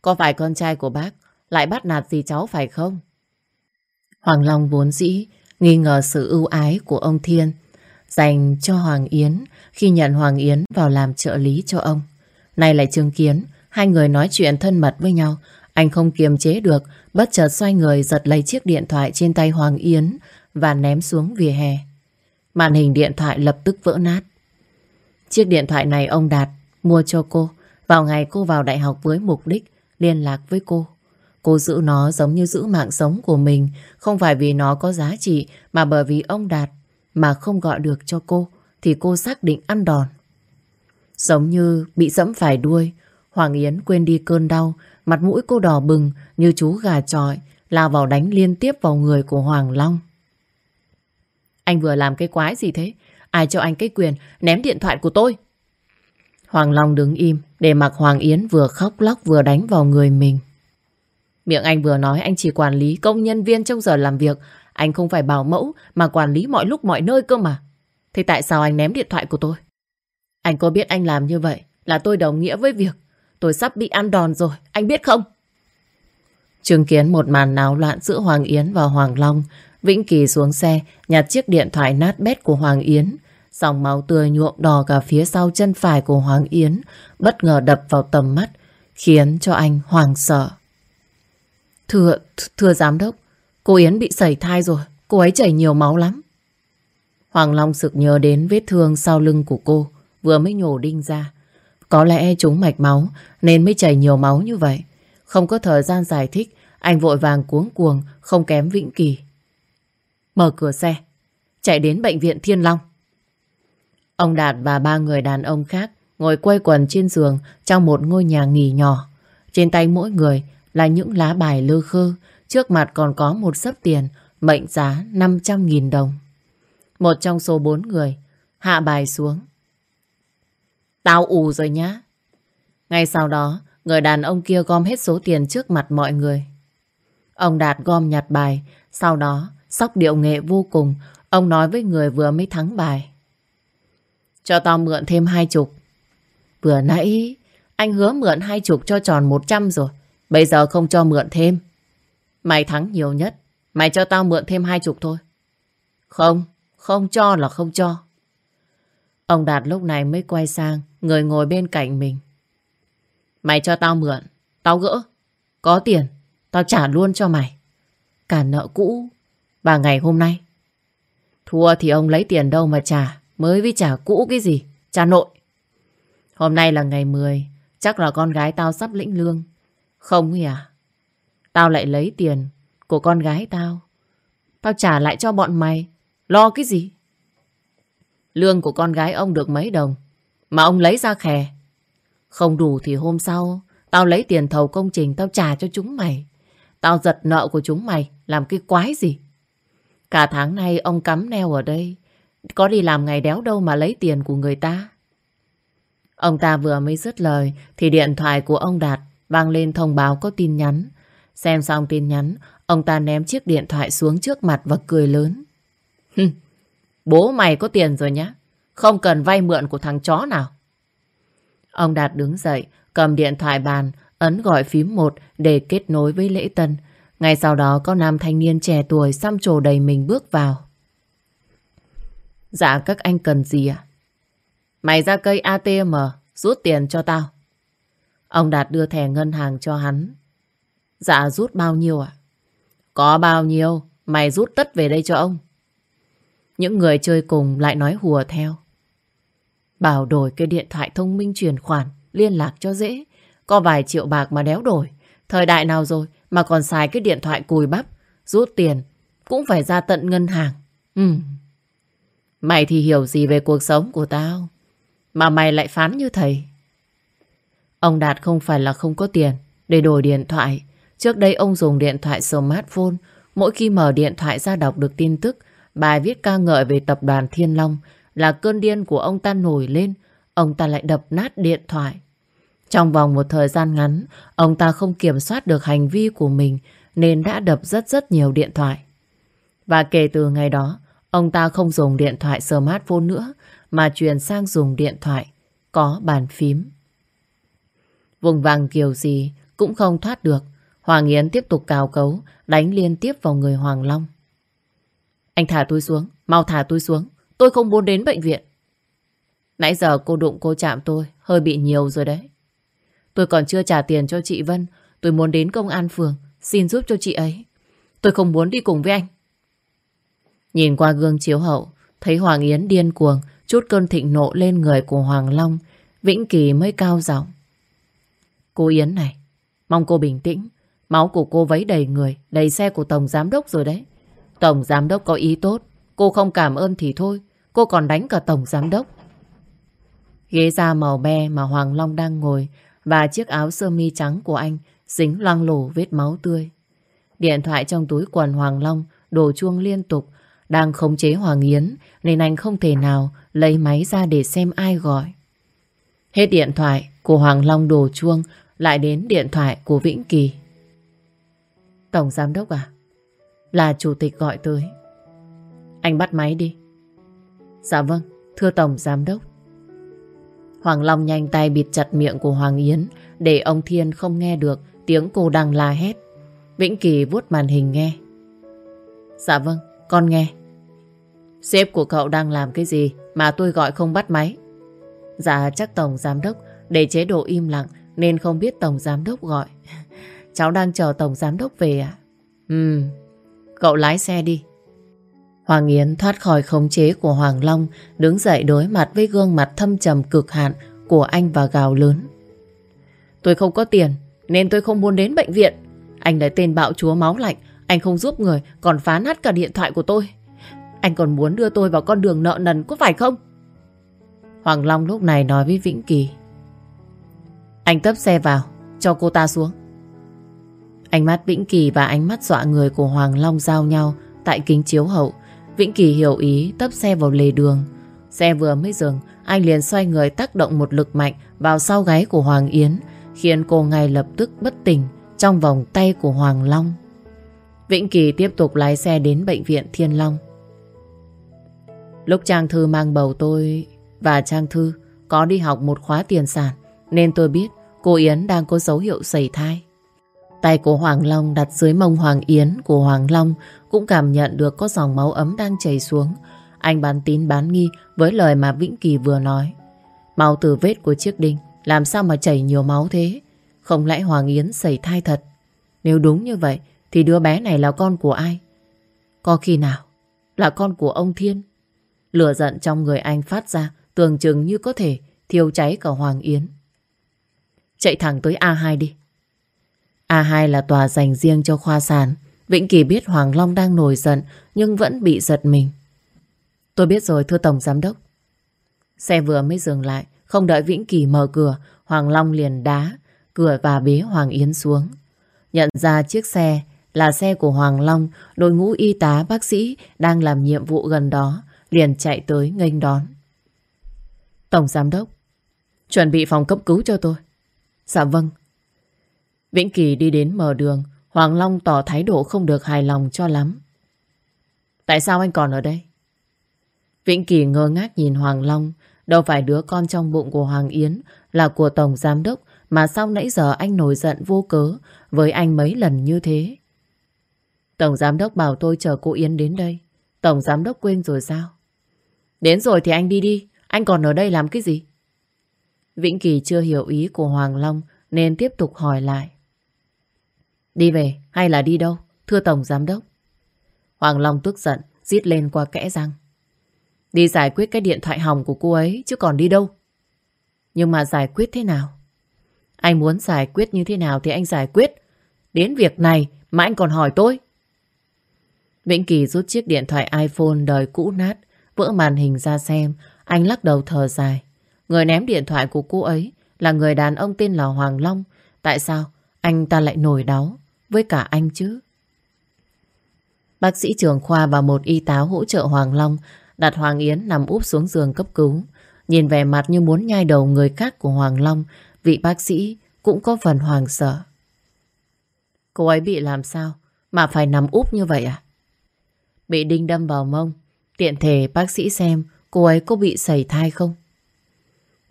Có phải con trai của bác lại bắt nạt gì cháu phải không? Hoàng Long vốn dĩ nghi ngờ sự ưu ái của ông Thiên dành cho Hoàng Yến khi nhận Hoàng Yến vào làm trợ lý cho ông. Nay lại chứng kiến hai người nói chuyện thân mật với nhau. Anh không kiềm chế được, bất chợt xoay người giật lấy chiếc điện thoại trên tay Hoàng Yến và ném xuống vỉa hè. Màn hình điện thoại lập tức vỡ nát. Chiếc điện thoại này ông Đạt mua cho cô vào ngày cô vào đại học với mục đích liên lạc với cô. Cô giữ nó giống như giữ mạng sống của mình, không phải vì nó có giá trị mà bởi vì ông Đạt mà không gọi được cho cô thì cô xác định ăn đòn. Giống như bị dẫm phải đuôi, Hoàng Yến quên đi cơn đau, mặt mũi cô đỏ bừng như chú gà trọi, lao vào đánh liên tiếp vào người của Hoàng Long. Anh vừa làm cái quái gì thế? Ai cho anh cái quyền ném điện thoại của tôi? Hoàng Long đứng im để mặc Hoàng Yến vừa khóc lóc vừa đánh vào người mình. Miệng anh vừa nói anh chỉ quản lý công nhân viên trong giờ làm việc. Anh không phải bảo mẫu mà quản lý mọi lúc mọi nơi cơ mà. Thế tại sao anh ném điện thoại của tôi? Anh có biết anh làm như vậy là tôi đồng nghĩa với việc tôi sắp bị ăn đòn rồi, anh biết không? Chứng kiến một màn náo loạn giữa Hoàng Yến và Hoàng Long, Vĩnh Kỳ xuống xe, nhặt chiếc điện thoại nát bét của Hoàng Yến. Dòng máu tươi nhuộm đỏ cả phía sau chân phải của Hoàng Yến, bất ngờ đập vào tầm mắt, khiến cho anh hoàng sợ. Thưa, thưa giám đốc, cô Yến bị sẩy thai rồi, cô ấy chảy nhiều máu lắm. Hoàng Long sực nhớ đến vết thương sau lưng của cô, vừa mới nhổ đinh ra. Có lẽ chúng mạch máu nên mới chảy nhiều máu như vậy. Không có thời gian giải thích, anh vội vàng cuống cuồng, không kém Vĩnh Kỳ. Mở cửa xe, chạy đến bệnh viện Thiên Long. Ông Đạt và ba người đàn ông khác ngồi quây quần trên giường trong một ngôi nhà nghỉ nhỏ. Trên tay mỗi người là những lá bài lơ khơ, trước mặt còn có một sấp tiền mệnh giá 500.000 đồng. Một trong số bốn người hạ bài xuống. Tao ù rồi nhá. Ngay sau đó, người đàn ông kia gom hết số tiền trước mặt mọi người. Ông Đạt gom nhặt bài, sau đó sóc điệu nghệ vô cùng, ông nói với người vừa mới thắng bài. Cho tao mượn thêm hai chục. Vừa nãy anh hứa mượn hai chục cho tròn một trăm rồi, bây giờ không cho mượn thêm. Mày thắng nhiều nhất, mày cho tao mượn thêm hai chục thôi. Không, không cho là không cho. Ông Đạt lúc này mới quay sang người ngồi bên cạnh mình. Mày cho tao mượn, tao gỡ. Có tiền, tao trả luôn cho mày. Cả nợ cũ và ngày hôm nay. Thua thì ông lấy tiền đâu mà trả, mới với trả cũ cái gì, trả nội. Hôm nay là ngày 10, chắc là con gái tao sắp lĩnh lương. Không nhỉ à? Tao lại lấy tiền của con gái tao. Tao trả lại cho bọn mày. Lo cái gì? Lương của con gái ông được mấy đồng? Mà ông lấy ra khè. Không đủ thì hôm sau, Tao lấy tiền thầu công trình tao trả cho chúng mày. Tao giật nợ của chúng mày, Làm cái quái gì? Cả tháng nay ông cắm neo ở đây, Có đi làm ngày đéo đâu mà lấy tiền của người ta. Ông ta vừa mới dứt lời, Thì điện thoại của ông Đạt Vang lên thông báo có tin nhắn. Xem xong tin nhắn, Ông ta ném chiếc điện thoại xuống trước mặt và cười lớn. Bố mày có tiền rồi nhá. Không cần vay mượn của thằng chó nào. Ông Đạt đứng dậy, cầm điện thoại bàn, ấn gọi phím một để kết nối với lễ tân. Ngay sau đó có nam thanh niên trẻ tuổi xăm trổ đầy mình bước vào. Dạ các anh cần gì ạ? Mày ra cây ATM rút tiền cho tao. Ông Đạt đưa thẻ ngân hàng cho hắn. Dạ rút bao nhiêu ạ? Có bao nhiêu, mày rút tất về đây cho ông. Những người chơi cùng lại nói hùa theo. Bảo đổi cái điện thoại thông minh chuyển khoản, liên lạc cho dễ. Có vài triệu bạc mà đéo đổi. Thời đại nào rồi mà còn xài cái điện thoại cùi bắp, rút tiền, cũng phải ra tận ngân hàng. Ừ. Mày thì hiểu gì về cuộc sống của tao, mà mày lại phán như thầy. Ông Đạt không phải là không có tiền để đổi điện thoại. Trước đây ông dùng điện thoại smartphone, mỗi khi mở điện thoại ra đọc được tin tức Bài viết ca ngợi về tập đoàn Thiên Long là cơn điên của ông ta nổi lên, ông ta lại đập nát điện thoại. Trong vòng một thời gian ngắn, ông ta không kiểm soát được hành vi của mình nên đã đập rất rất nhiều điện thoại. Và kể từ ngày đó, ông ta không dùng điện thoại smartphone nữa mà chuyển sang dùng điện thoại có bàn phím. Vùng vàng kiểu gì cũng không thoát được. Hoàng Yến tiếp tục cào cấu, đánh liên tiếp vào người Hoàng Long. Anh thả tôi xuống, mau thả tôi xuống. Tôi không muốn đến bệnh viện. Nãy giờ cô đụng cô chạm tôi, hơi bị nhiều rồi đấy. Tôi còn chưa trả tiền cho chị Vân. Tôi muốn đến công an phường, xin giúp cho chị ấy. Tôi không muốn đi cùng với anh. Nhìn qua gương chiếu hậu, thấy Hoàng Yến điên cuồng, chút cơn thịnh nộ lên người của Hoàng Long. Vĩnh Kỳ mới cao giọng. Cô Yến này, mong cô bình tĩnh. Máu của cô vấy đầy người, đầy xe của Tổng Giám Đốc rồi đấy. Tổng giám đốc có ý tốt. Cô không cảm ơn thì thôi. Cô còn đánh cả tổng giám đốc. Ghế da màu be mà Hoàng Long đang ngồi và chiếc áo sơ mi trắng của anh dính loang lổ vết máu tươi. Điện thoại trong túi quần Hoàng Long đổ chuông liên tục đang khống chế Hoàng Yến nên anh không thể nào lấy máy ra để xem ai gọi. Hết điện thoại của Hoàng Long đổ chuông, lại đến điện thoại của Vĩnh Kỳ. Tổng Giám Đốc à? Là Chủ tịch gọi tới. Anh bắt máy đi. Dạ vâng, thưa Tổng Giám Đốc. Hoàng Long nhanh tay bịt chặt miệng của Hoàng Yến để ông Thiên không nghe được tiếng cô đang la hét. Vĩnh Kỳ vuốt màn hình nghe. Dạ vâng, con nghe. Sếp của cậu đang làm cái gì mà tôi gọi không bắt máy? Dạ chắc Tổng Giám Đốc để chế độ im lặng nên không biết Tổng Giám Đốc gọi. Cháu đang chờ Tổng Giám Đốc về à? Ừ, cậu lái xe đi. Hoàng Yến thoát khỏi khống chế của Hoàng Long, đứng dậy đối mặt với gương mặt thâm trầm cực hạn của anh và gào lớn. Tôi không có tiền, nên tôi không muốn đến bệnh viện. Anh là tên bạo chúa máu lạnh, anh không giúp người, còn phá nát cả điện thoại của tôi. Anh còn muốn đưa tôi vào con đường nợ nần, có phải không? Hoàng Long lúc này nói với Vĩnh Kỳ. Anh tấp xe vào, cho cô ta xuống. Ánh mắt Vĩnh Kỳ và ánh mắt dọa người của Hoàng Long giao nhau tại kính chiếu hậu. Vĩnh Kỳ hiểu ý tấp xe vào lề đường. Xe vừa mới dừng, anh liền xoay người tác động một lực mạnh vào sau gáy của Hoàng Yến, khiến cô ngay lập tức bất tỉnh trong vòng tay của Hoàng Long. Vĩnh Kỳ tiếp tục lái xe đến bệnh viện Thiên Long. Lúc Trang Thư mang bầu tôi và Trang Thư có đi học một khóa tiền sản nên tôi biết cô Yến đang có dấu hiệu sẩy thai. Tay của Hoàng Long đặt dưới mông Hoàng Yến của Hoàng Long cũng cảm nhận được có dòng máu ấm đang chảy xuống. Anh bán tín bán nghi với lời mà Vĩnh Kỳ vừa nói. Máu từ vết của chiếc đinh, làm sao mà chảy nhiều máu thế? Không lẽ Hoàng Yến xảy thai thật? Nếu đúng như vậy, thì đứa bé này là con của ai? Có khi nào là con của ông Thiên? Lửa giận trong người anh phát ra, tưởng chừng như có thể thiêu cháy cả Hoàng Yến. Chạy thẳng tới A2 đi. A2 là tòa dành riêng cho khoa sản. Vĩnh Kỳ biết Hoàng Long đang nổi giận nhưng vẫn bị giật mình. Tôi biết rồi thưa Tổng Giám Đốc. Xe vừa mới dừng lại, không đợi Vĩnh Kỳ mở cửa, Hoàng Long liền đá, cửa và bế Hoàng Yến xuống. Nhận ra chiếc xe là xe của Hoàng Long, đội ngũ y tá bác sĩ đang làm nhiệm vụ gần đó, liền chạy tới nghênh đón. Tổng Giám Đốc, chuẩn bị phòng cấp cứu cho tôi. Dạ vâng. Vĩnh Kỳ đi đến mở đường, Hoàng Long tỏ thái độ không được hài lòng cho lắm. Tại sao anh còn ở đây? Vĩnh Kỳ ngơ ngác nhìn Hoàng Long, đâu phải đứa con trong bụng của Hoàng Yến là của Tổng Giám Đốc mà sau nãy giờ anh nổi giận vô cớ với anh mấy lần như thế. Tổng Giám Đốc bảo tôi chờ cô Yến đến đây. Tổng Giám Đốc quên rồi sao? Đến rồi thì anh đi đi, anh còn ở đây làm cái gì? Vĩnh Kỳ chưa hiểu ý của Hoàng Long nên tiếp tục hỏi lại. Đi về hay là đi đâu? Thưa Tổng Giám Đốc. Hoàng Long tức giận, giít lên qua kẽ răng. Đi giải quyết cái điện thoại hỏng của cô ấy chứ còn đi đâu. Nhưng mà giải quyết thế nào? Anh muốn giải quyết như thế nào thì anh giải quyết. Đến việc này mà anh còn hỏi tôi. Vĩnh Kỳ rút chiếc điện thoại iPhone đời cũ nát, vỡ màn hình ra xem. Anh lắc đầu thở dài. Người ném điện thoại của cô ấy là người đàn ông tên là Hoàng Long. Tại sao anh ta lại nổi đáo với cả anh chứ? Bác sĩ trưởng khoa và một y tá hỗ trợ Hoàng Long đặt Hoàng Yến nằm úp xuống giường cấp cứu. Nhìn vẻ mặt như muốn nhai đầu người khác của Hoàng Long, vị bác sĩ cũng có phần hoàng sợ. Cô ấy bị làm sao mà phải nằm úp như vậy à? Bị đinh đâm vào mông, tiện thể bác sĩ xem cô ấy có bị sẩy thai không?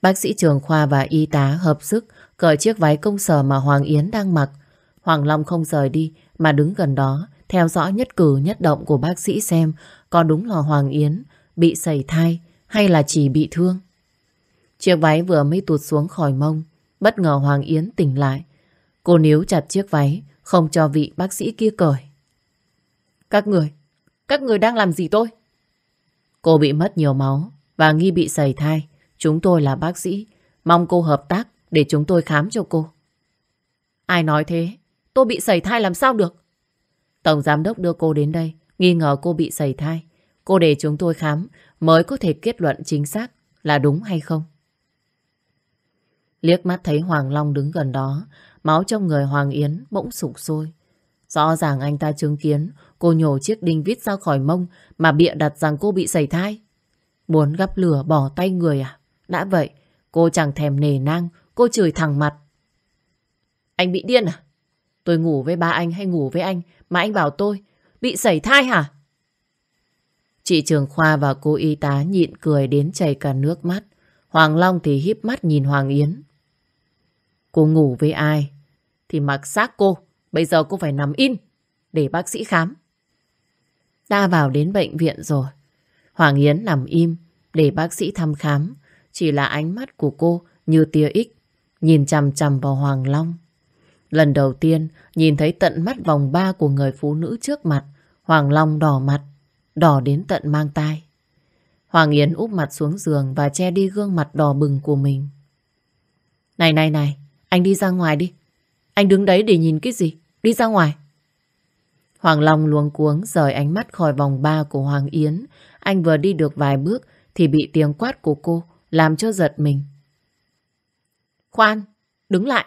Bác sĩ trường khoa và y tá hợp sức cởi chiếc váy công sở mà Hoàng Yến đang mặc. Hoàng Long không rời đi mà đứng gần đó theo dõi nhất cử nhất động của bác sĩ xem có đúng là Hoàng Yến bị sẩy thai hay là chỉ bị thương. Chiếc váy vừa mới tụt xuống khỏi mông, bất ngờ Hoàng Yến tỉnh lại. Cô níu chặt chiếc váy, không cho vị bác sĩ kia cởi. Các người, các người đang làm gì tôi? Cô bị mất nhiều máu và nghi bị sẩy thai. Chúng tôi là bác sĩ, mong cô hợp tác để chúng tôi khám cho cô. Ai nói thế? Tôi bị sẩy thai làm sao được? Tổng giám đốc đưa cô đến đây, nghi ngờ cô bị sẩy thai. Cô để chúng tôi khám mới có thể kết luận chính xác là đúng hay không. Liếc mắt thấy Hoàng Long đứng gần đó, máu trong người Hoàng Yến bỗng sụp sôi. Rõ ràng anh ta chứng kiến cô nhổ chiếc đinh vít ra khỏi mông mà bịa đặt rằng cô bị sẩy thai. Muốn gắp lửa bỏ tay người à? Đã vậy, cô chẳng thèm nề nang, cô chửi thẳng mặt. Anh bị điên à? Tôi ngủ với ba anh hay ngủ với anh mà anh bảo tôi bị sảy thai hả? Chị Trường Khoa và cô y tá nhịn cười đến chảy cả nước mắt. Hoàng Long thì híp mắt nhìn Hoàng Yến. Cô ngủ với ai? Thì mặc xác cô. Bây giờ cô phải nằm in để bác sĩ khám. Ta vào đến bệnh viện rồi. Hoàng Yến nằm im để bác sĩ thăm khám. Chỉ là ánh mắt của cô như tia ích, nhìn chằm chằm vào Hoàng Long. Lần đầu tiên nhìn thấy tận mắt vòng ba của người phụ nữ trước mặt, Hoàng Long đỏ mặt, đỏ đến tận mang tai. Hoàng Yến úp mặt xuống giường và che đi gương mặt đỏ bừng của mình. Này này này, anh đi ra ngoài đi. Anh đứng đấy để nhìn cái gì? Đi ra ngoài. Hoàng Long luống cuống rời ánh mắt khỏi vòng ba của Hoàng Yến. Anh vừa đi được vài bước thì bị tiếng quát của cô làm cho giật mình. Khoan, đứng lại.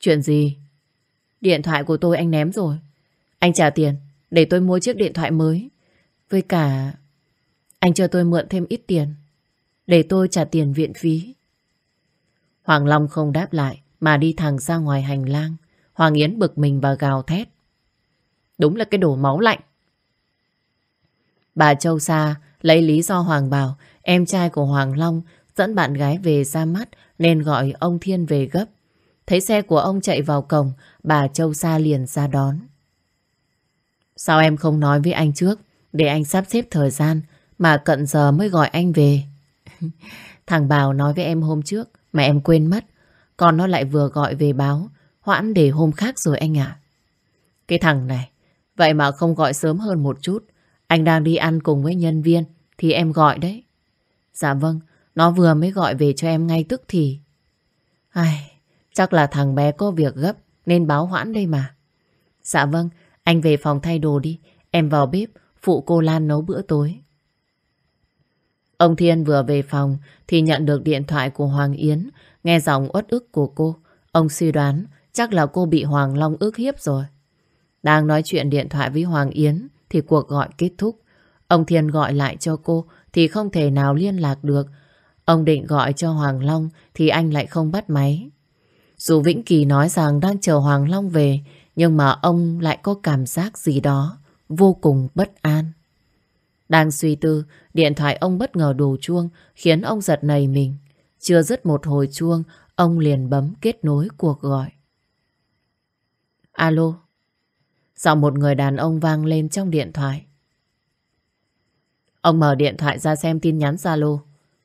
Chuyện gì? Điện thoại của tôi anh ném rồi. Anh trả tiền, để tôi mua chiếc điện thoại mới. Với cả, anh cho tôi mượn thêm ít tiền, để tôi trả tiền viện phí. Hoàng Long không đáp lại, mà đi thẳng ra ngoài hành lang. Hoàng Yến bực mình và gào thét. Đúng là cái đồ máu lạnh. Bà Châu Sa lấy lý do Hoàng bảo, em trai của Hoàng Long dẫn bạn gái về ra mắt, nên gọi ông Thiên về gấp. Thấy xe của ông chạy vào cổng, bà Châu Sa liền ra đón. Sao em không nói với anh trước để anh sắp xếp thời gian mà cận giờ mới gọi anh về? Thằng Bảo nói với em hôm trước mà em quên mất. Còn nó lại vừa gọi về báo hoãn để hôm khác rồi anh ạ. Cái thằng này, vậy mà không gọi sớm hơn một chút. Anh đang đi ăn cùng với nhân viên thì em gọi đấy. Dạ vâng, nó vừa mới gọi về cho em ngay tức thì. Ai, chắc là thằng bé có việc gấp nên báo hoãn đây mà. Dạ vâng, anh về phòng thay đồ đi. Em vào bếp phụ cô Lan nấu bữa tối. Ông Thiên vừa về phòng thì nhận được điện thoại của Hoàng Yến. Nghe giọng uất ức của cô. Ông suy đoán chắc là cô bị Hoàng Long ức hiếp rồi. Đang nói chuyện điện thoại với Hoàng Yến thì cuộc gọi kết thúc. Ông Thiên gọi lại cho cô thì không thể nào liên lạc được. Ông định gọi cho Hoàng Long thì anh lại không bắt máy. Dù Vĩnh Kỳ nói rằng đang chờ Hoàng Long về nhưng mà ông lại có cảm giác gì đó vô cùng bất an. Đang suy tư, điện thoại ông bất ngờ đổ chuông khiến ông giật nảy mình. Chưa dứt một hồi chuông, ông liền bấm kết nối cuộc gọi. Alo. Giọng một người đàn ông vang lên trong điện thoại. Ông mở điện thoại ra xem tin nhắn Zalo.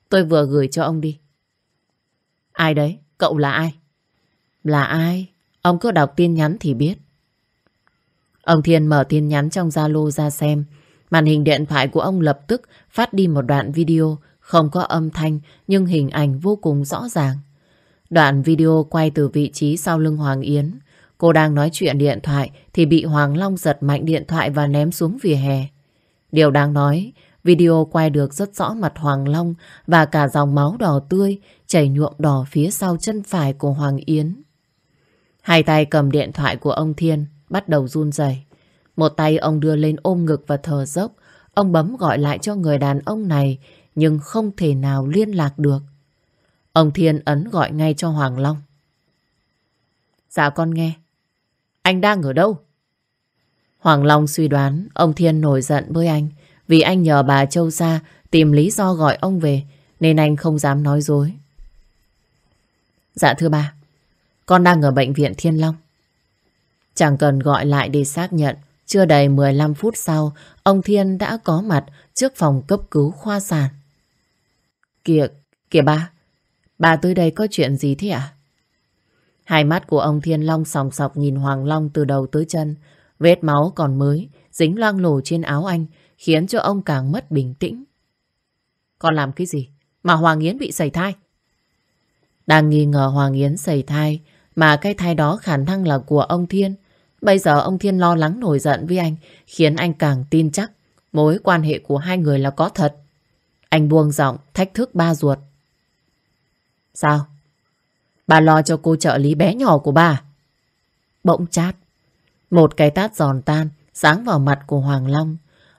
Tôi vừa gửi cho ông đi. Ai đấy? Cậu là ai? Là ai? Ông cứ đọc tin nhắn thì biết. Ông Thiên mở tin nhắn trong Zalo ra xem. Màn hình điện thoại của ông lập tức phát đi một đoạn video không có âm thanh nhưng hình ảnh vô cùng rõ ràng. Đoạn video quay từ vị trí sau lưng Hoàng Yến. Cô đang nói chuyện điện thoại thì bị Hoàng Long giật mạnh điện thoại và ném xuống vỉa hè. Điều đáng nói, video quay được rất rõ mặt Hoàng Long và cả dòng máu đỏ tươi chảy nhuộm đỏ phía sau chân phải của Hoàng Yến. Hai tay cầm điện thoại của ông Thiên bắt đầu run rẩy. Một tay ông đưa lên ôm ngực và thở dốc. Ông bấm gọi lại cho người đàn ông này nhưng không thể nào liên lạc được. Ông Thiên ấn gọi ngay cho Hoàng Long. Dạ con nghe. Anh đang ở đâu? Hoàng Long suy đoán ông Thiên nổi giận với anh vì anh nhờ bà Châu ra tìm lý do gọi ông về nên anh không dám nói dối. Dạ thưa bà, con đang ở bệnh viện Thiên Long. Chẳng cần gọi lại để xác nhận, chưa đầy 15 phút sau, ông Thiên đã có mặt trước phòng cấp cứu khoa sản. Kìa, kìa ba, bà tới đây có chuyện gì thế ạ? À? Hai mắt của ông Thiên Long sòng sọc nhìn Hoàng Long từ đầu tới chân. Vết máu còn mới, dính loang lổ trên áo anh, khiến cho ông càng mất bình tĩnh. Con làm cái gì? Mà Hoàng Yến bị sẩy thai? Đang nghi ngờ Hoàng Yến sẩy thai, mà cái thai đó khả năng là của ông Thiên. Bây giờ ông Thiên lo lắng nổi giận với anh, khiến anh càng tin chắc mối quan hệ của hai người là có thật. Anh buông giọng, thách thức ba ruột. Sao? Bà lo cho cô trợ lý bé nhỏ của bà. Bỗng chát. Một cái tát giòn tan, sáng vào mặt của Hoàng Long.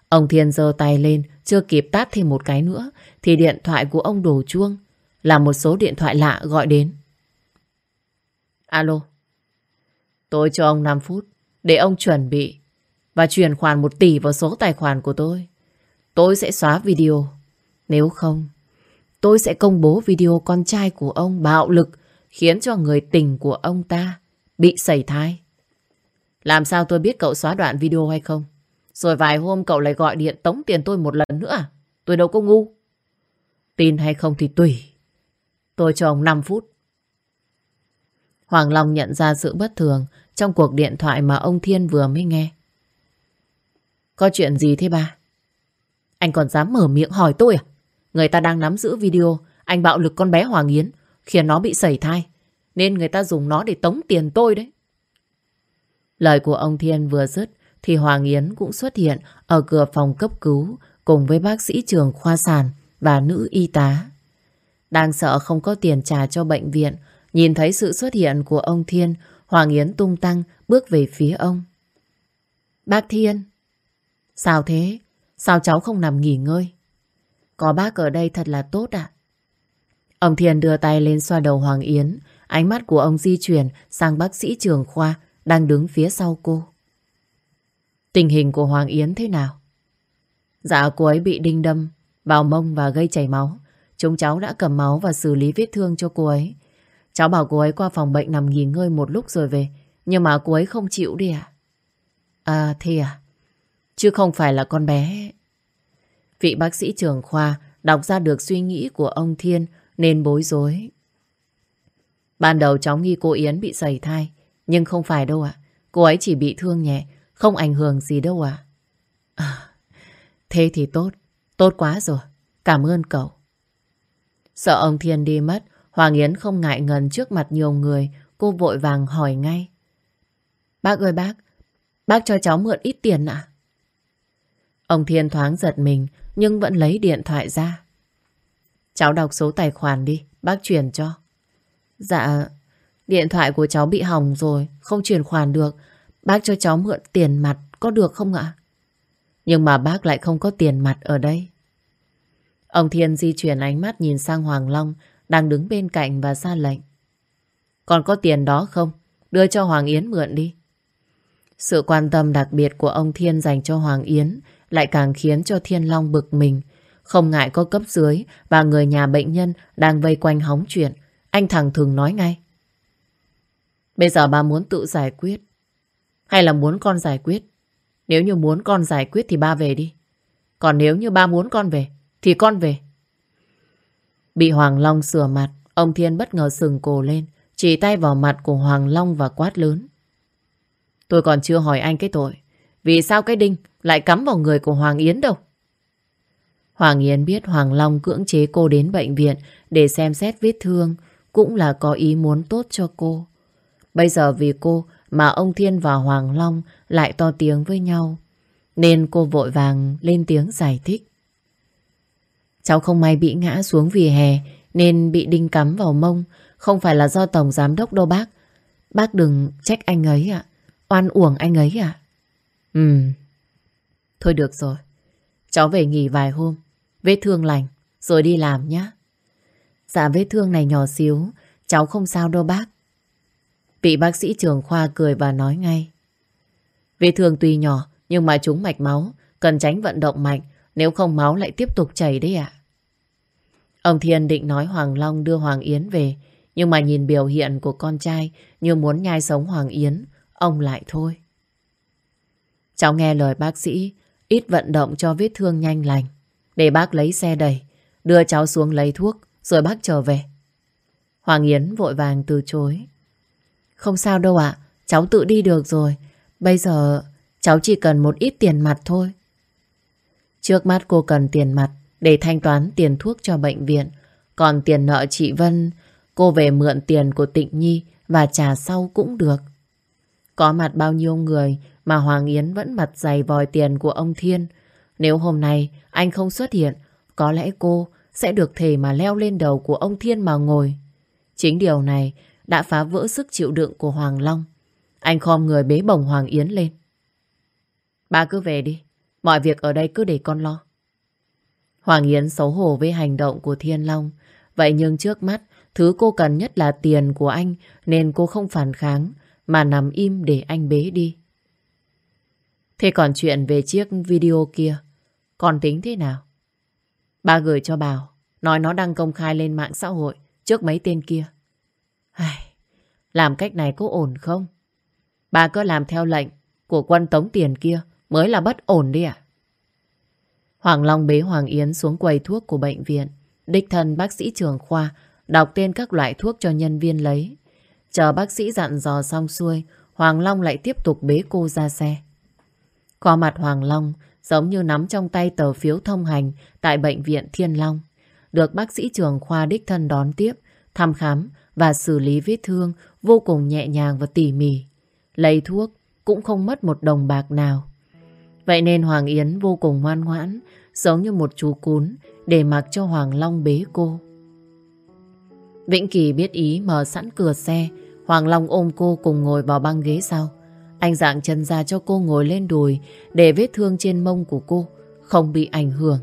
Ông Thiên giơ tay lên, chưa kịp tát thêm một cái nữa, thì điện thoại của ông đổ chuông. Là một số điện thoại lạ gọi đến. Alo. Tôi cho ông 5 phút để ông chuẩn bị và chuyển khoản 1 tỷ vào số tài khoản của tôi. Tôi sẽ xóa video. Nếu không, tôi sẽ công bố video con trai của ông bạo lực khiến cho người tình của ông ta bị sẩy thai. Làm sao tôi biết cậu xóa đoạn video hay không? Rồi vài hôm cậu lại gọi điện tống tiền tôi một lần nữa à? Tôi đâu có ngu. Tin hay không thì tùy. Tôi cho ông 5 phút. Hoàng Long nhận ra sự bất thường trong cuộc điện thoại mà ông Thiên vừa mới nghe. Có chuyện gì thế ba? Anh còn dám mở miệng hỏi tôi à? Người ta đang nắm giữ video anh bạo lực con bé Hoàng Yến khiến nó bị sẩy thai. Nên người ta dùng nó để tống tiền tôi đấy. Lời của ông Thiên vừa dứt thì Hoàng Yến cũng xuất hiện ở cửa phòng cấp cứu cùng với bác sĩ trường khoa sản và nữ y tá. Đang sợ không có tiền trả cho bệnh viện, nhìn thấy sự xuất hiện của ông Thiên, Hoàng Yến tung tăng bước về phía ông. Bác Thiên, sao thế? Sao cháu không nằm nghỉ ngơi? Có bác ở đây thật là tốt ạ. Ông Thiên đưa tay lên xoa đầu Hoàng Yến, ánh mắt của ông di chuyển sang bác sĩ trường khoa đang đứng phía sau cô. Tình hình của Hoàng Yến thế nào? Dạ cô ấy bị đinh đâm vào mông và gây chảy máu. Chúng cháu đã cầm máu và xử lý vết thương cho cô ấy. Cháu bảo cô ấy qua phòng bệnh nằm nghỉ ngơi một lúc rồi về. Nhưng mà cô ấy không chịu đi à? À thế à? Chứ không phải là con bé. Vị bác sĩ trưởng khoa đọc ra được suy nghĩ của ông Thiên nên bối rối. Ban đầu cháu nghi cô Yến bị sẩy thai. Nhưng không phải đâu ạ. Cô ấy chỉ bị thương nhẹ. Không ảnh hưởng gì đâu ạ. À, thế thì tốt. Tốt quá rồi. Cảm ơn cậu. Sợ ông Thiên đi mất, Hoàng Yến không ngại ngần trước mặt nhiều người, cô vội vàng hỏi ngay. Bác ơi bác, bác cho cháu mượn ít tiền ạ? Ông Thiên thoáng giật mình, nhưng vẫn lấy điện thoại ra. Cháu đọc số tài khoản đi, bác chuyển cho. Dạ, điện thoại của cháu bị hỏng rồi, không chuyển khoản được. Bác cho cháu mượn tiền mặt, có được không ạ? Nhưng mà bác lại không có tiền mặt ở đây. Ông Thiên di chuyển ánh mắt nhìn sang Hoàng Long đang đứng bên cạnh và ra lệnh. Còn có tiền đó không? Đưa cho Hoàng Yến mượn đi. Sự quan tâm đặc biệt của ông Thiên dành cho Hoàng Yến lại càng khiến cho Thiên Long bực mình. Không ngại có cấp dưới và người nhà bệnh nhân đang vây quanh hóng chuyện. Anh thẳng thường nói ngay. Bây giờ bà muốn tự giải quyết hay là muốn con giải quyết? Nếu như muốn con giải quyết thì ba về đi. Còn nếu như ba muốn con về, thì con về. Bị Hoàng Long sửa mặt, ông Thiên bất ngờ sừng cổ lên, chỉ tay vào mặt của Hoàng Long và quát lớn. Tôi còn chưa hỏi anh cái tội. Vì sao cái đinh lại cắm vào người của Hoàng Yến đâu? Hoàng Yến biết Hoàng Long cưỡng chế cô đến bệnh viện để xem xét vết thương cũng là có ý muốn tốt cho cô. Bây giờ vì cô mà ông Thiên và Hoàng Long lại to tiếng với nhau. Nên cô vội vàng lên tiếng giải thích. Cháu không may bị ngã xuống vỉa hè, nên bị đinh cắm vào mông. Không phải là do Tổng Giám Đốc đâu bác. Bác đừng trách anh ấy ạ. Oan uổng anh ấy ạ. Ừ. Thôi được rồi. Cháu về nghỉ vài hôm. Vết thương lành. Rồi đi làm nhé. Dạ vết thương này nhỏ xíu. Cháu không sao đâu bác. Vị bác sĩ trường khoa cười và nói ngay. Vết thương tuy nhỏ, nhưng mà chúng mạch máu. Cần tránh vận động mạnh nếu không máu lại tiếp tục chảy đấy ạ. Ông Thiên định nói Hoàng Long đưa Hoàng Yến về, nhưng mà nhìn biểu hiện của con trai như muốn nhai sống Hoàng Yến, ông lại thôi. Cháu nghe lời bác sĩ, ít vận động cho vết thương nhanh lành. Để bác lấy xe đẩy, đưa cháu xuống lấy thuốc, rồi bác trở về. Hoàng Yến vội vàng từ chối. Không sao đâu ạ, cháu tự đi được rồi. Bây giờ cháu chỉ cần một ít tiền mặt thôi. Trước mắt cô cần tiền mặt để thanh toán tiền thuốc cho bệnh viện. Còn tiền nợ chị Vân, cô về mượn tiền của Tịnh Nhi và trả sau cũng được. Có mặt bao nhiêu người mà Hoàng Yến vẫn mặt dày vòi tiền của ông Thiên. Nếu hôm nay anh không xuất hiện, có lẽ cô sẽ được thể mà leo lên đầu của ông Thiên mà ngồi. Chính điều này đã phá vỡ sức chịu đựng của Hoàng Long. Anh khom người bế bổng Hoàng Yến lên. Ba cứ về đi. Mọi việc ở đây cứ để con lo. Hoàng Yến xấu hổ với hành động của Thiên Long. Vậy nhưng trước mắt, thứ cô cần nhất là tiền của anh nên cô không phản kháng mà nằm im để anh bế đi. Thế còn chuyện về chiếc video kia, còn tính thế nào? Ba gửi cho Bảo, nói nó đăng công khai lên mạng xã hội trước mấy tên kia. Ai, làm cách này có ổn không? Bà cứ làm theo lệnh của quân tống tiền kia mới là bất ổn đi ạ. Hoàng Long bế Hoàng Yến xuống quầy thuốc của bệnh viện. Đích thân bác sĩ trường khoa đọc tên các loại thuốc cho nhân viên lấy. Chờ bác sĩ dặn dò xong xuôi, Hoàng Long lại tiếp tục bế cô ra xe. Qua mặt Hoàng Long giống như nắm trong tay tờ phiếu thông hành tại bệnh viện Thiên Long. Được bác sĩ trường khoa đích thân đón tiếp, thăm khám và xử lý vết thương vô cùng nhẹ nhàng và tỉ mỉ. Lấy thuốc cũng không mất một đồng bạc nào. Vậy nên Hoàng Yến vô cùng ngoan ngoãn, giống như một chú cún để mặc cho Hoàng Long bế cô. Vĩnh Kỳ biết ý mở sẵn cửa xe, Hoàng Long ôm cô cùng ngồi vào băng ghế sau. Anh dạng chân ra cho cô ngồi lên đùi để vết thương trên mông của cô không bị ảnh hưởng.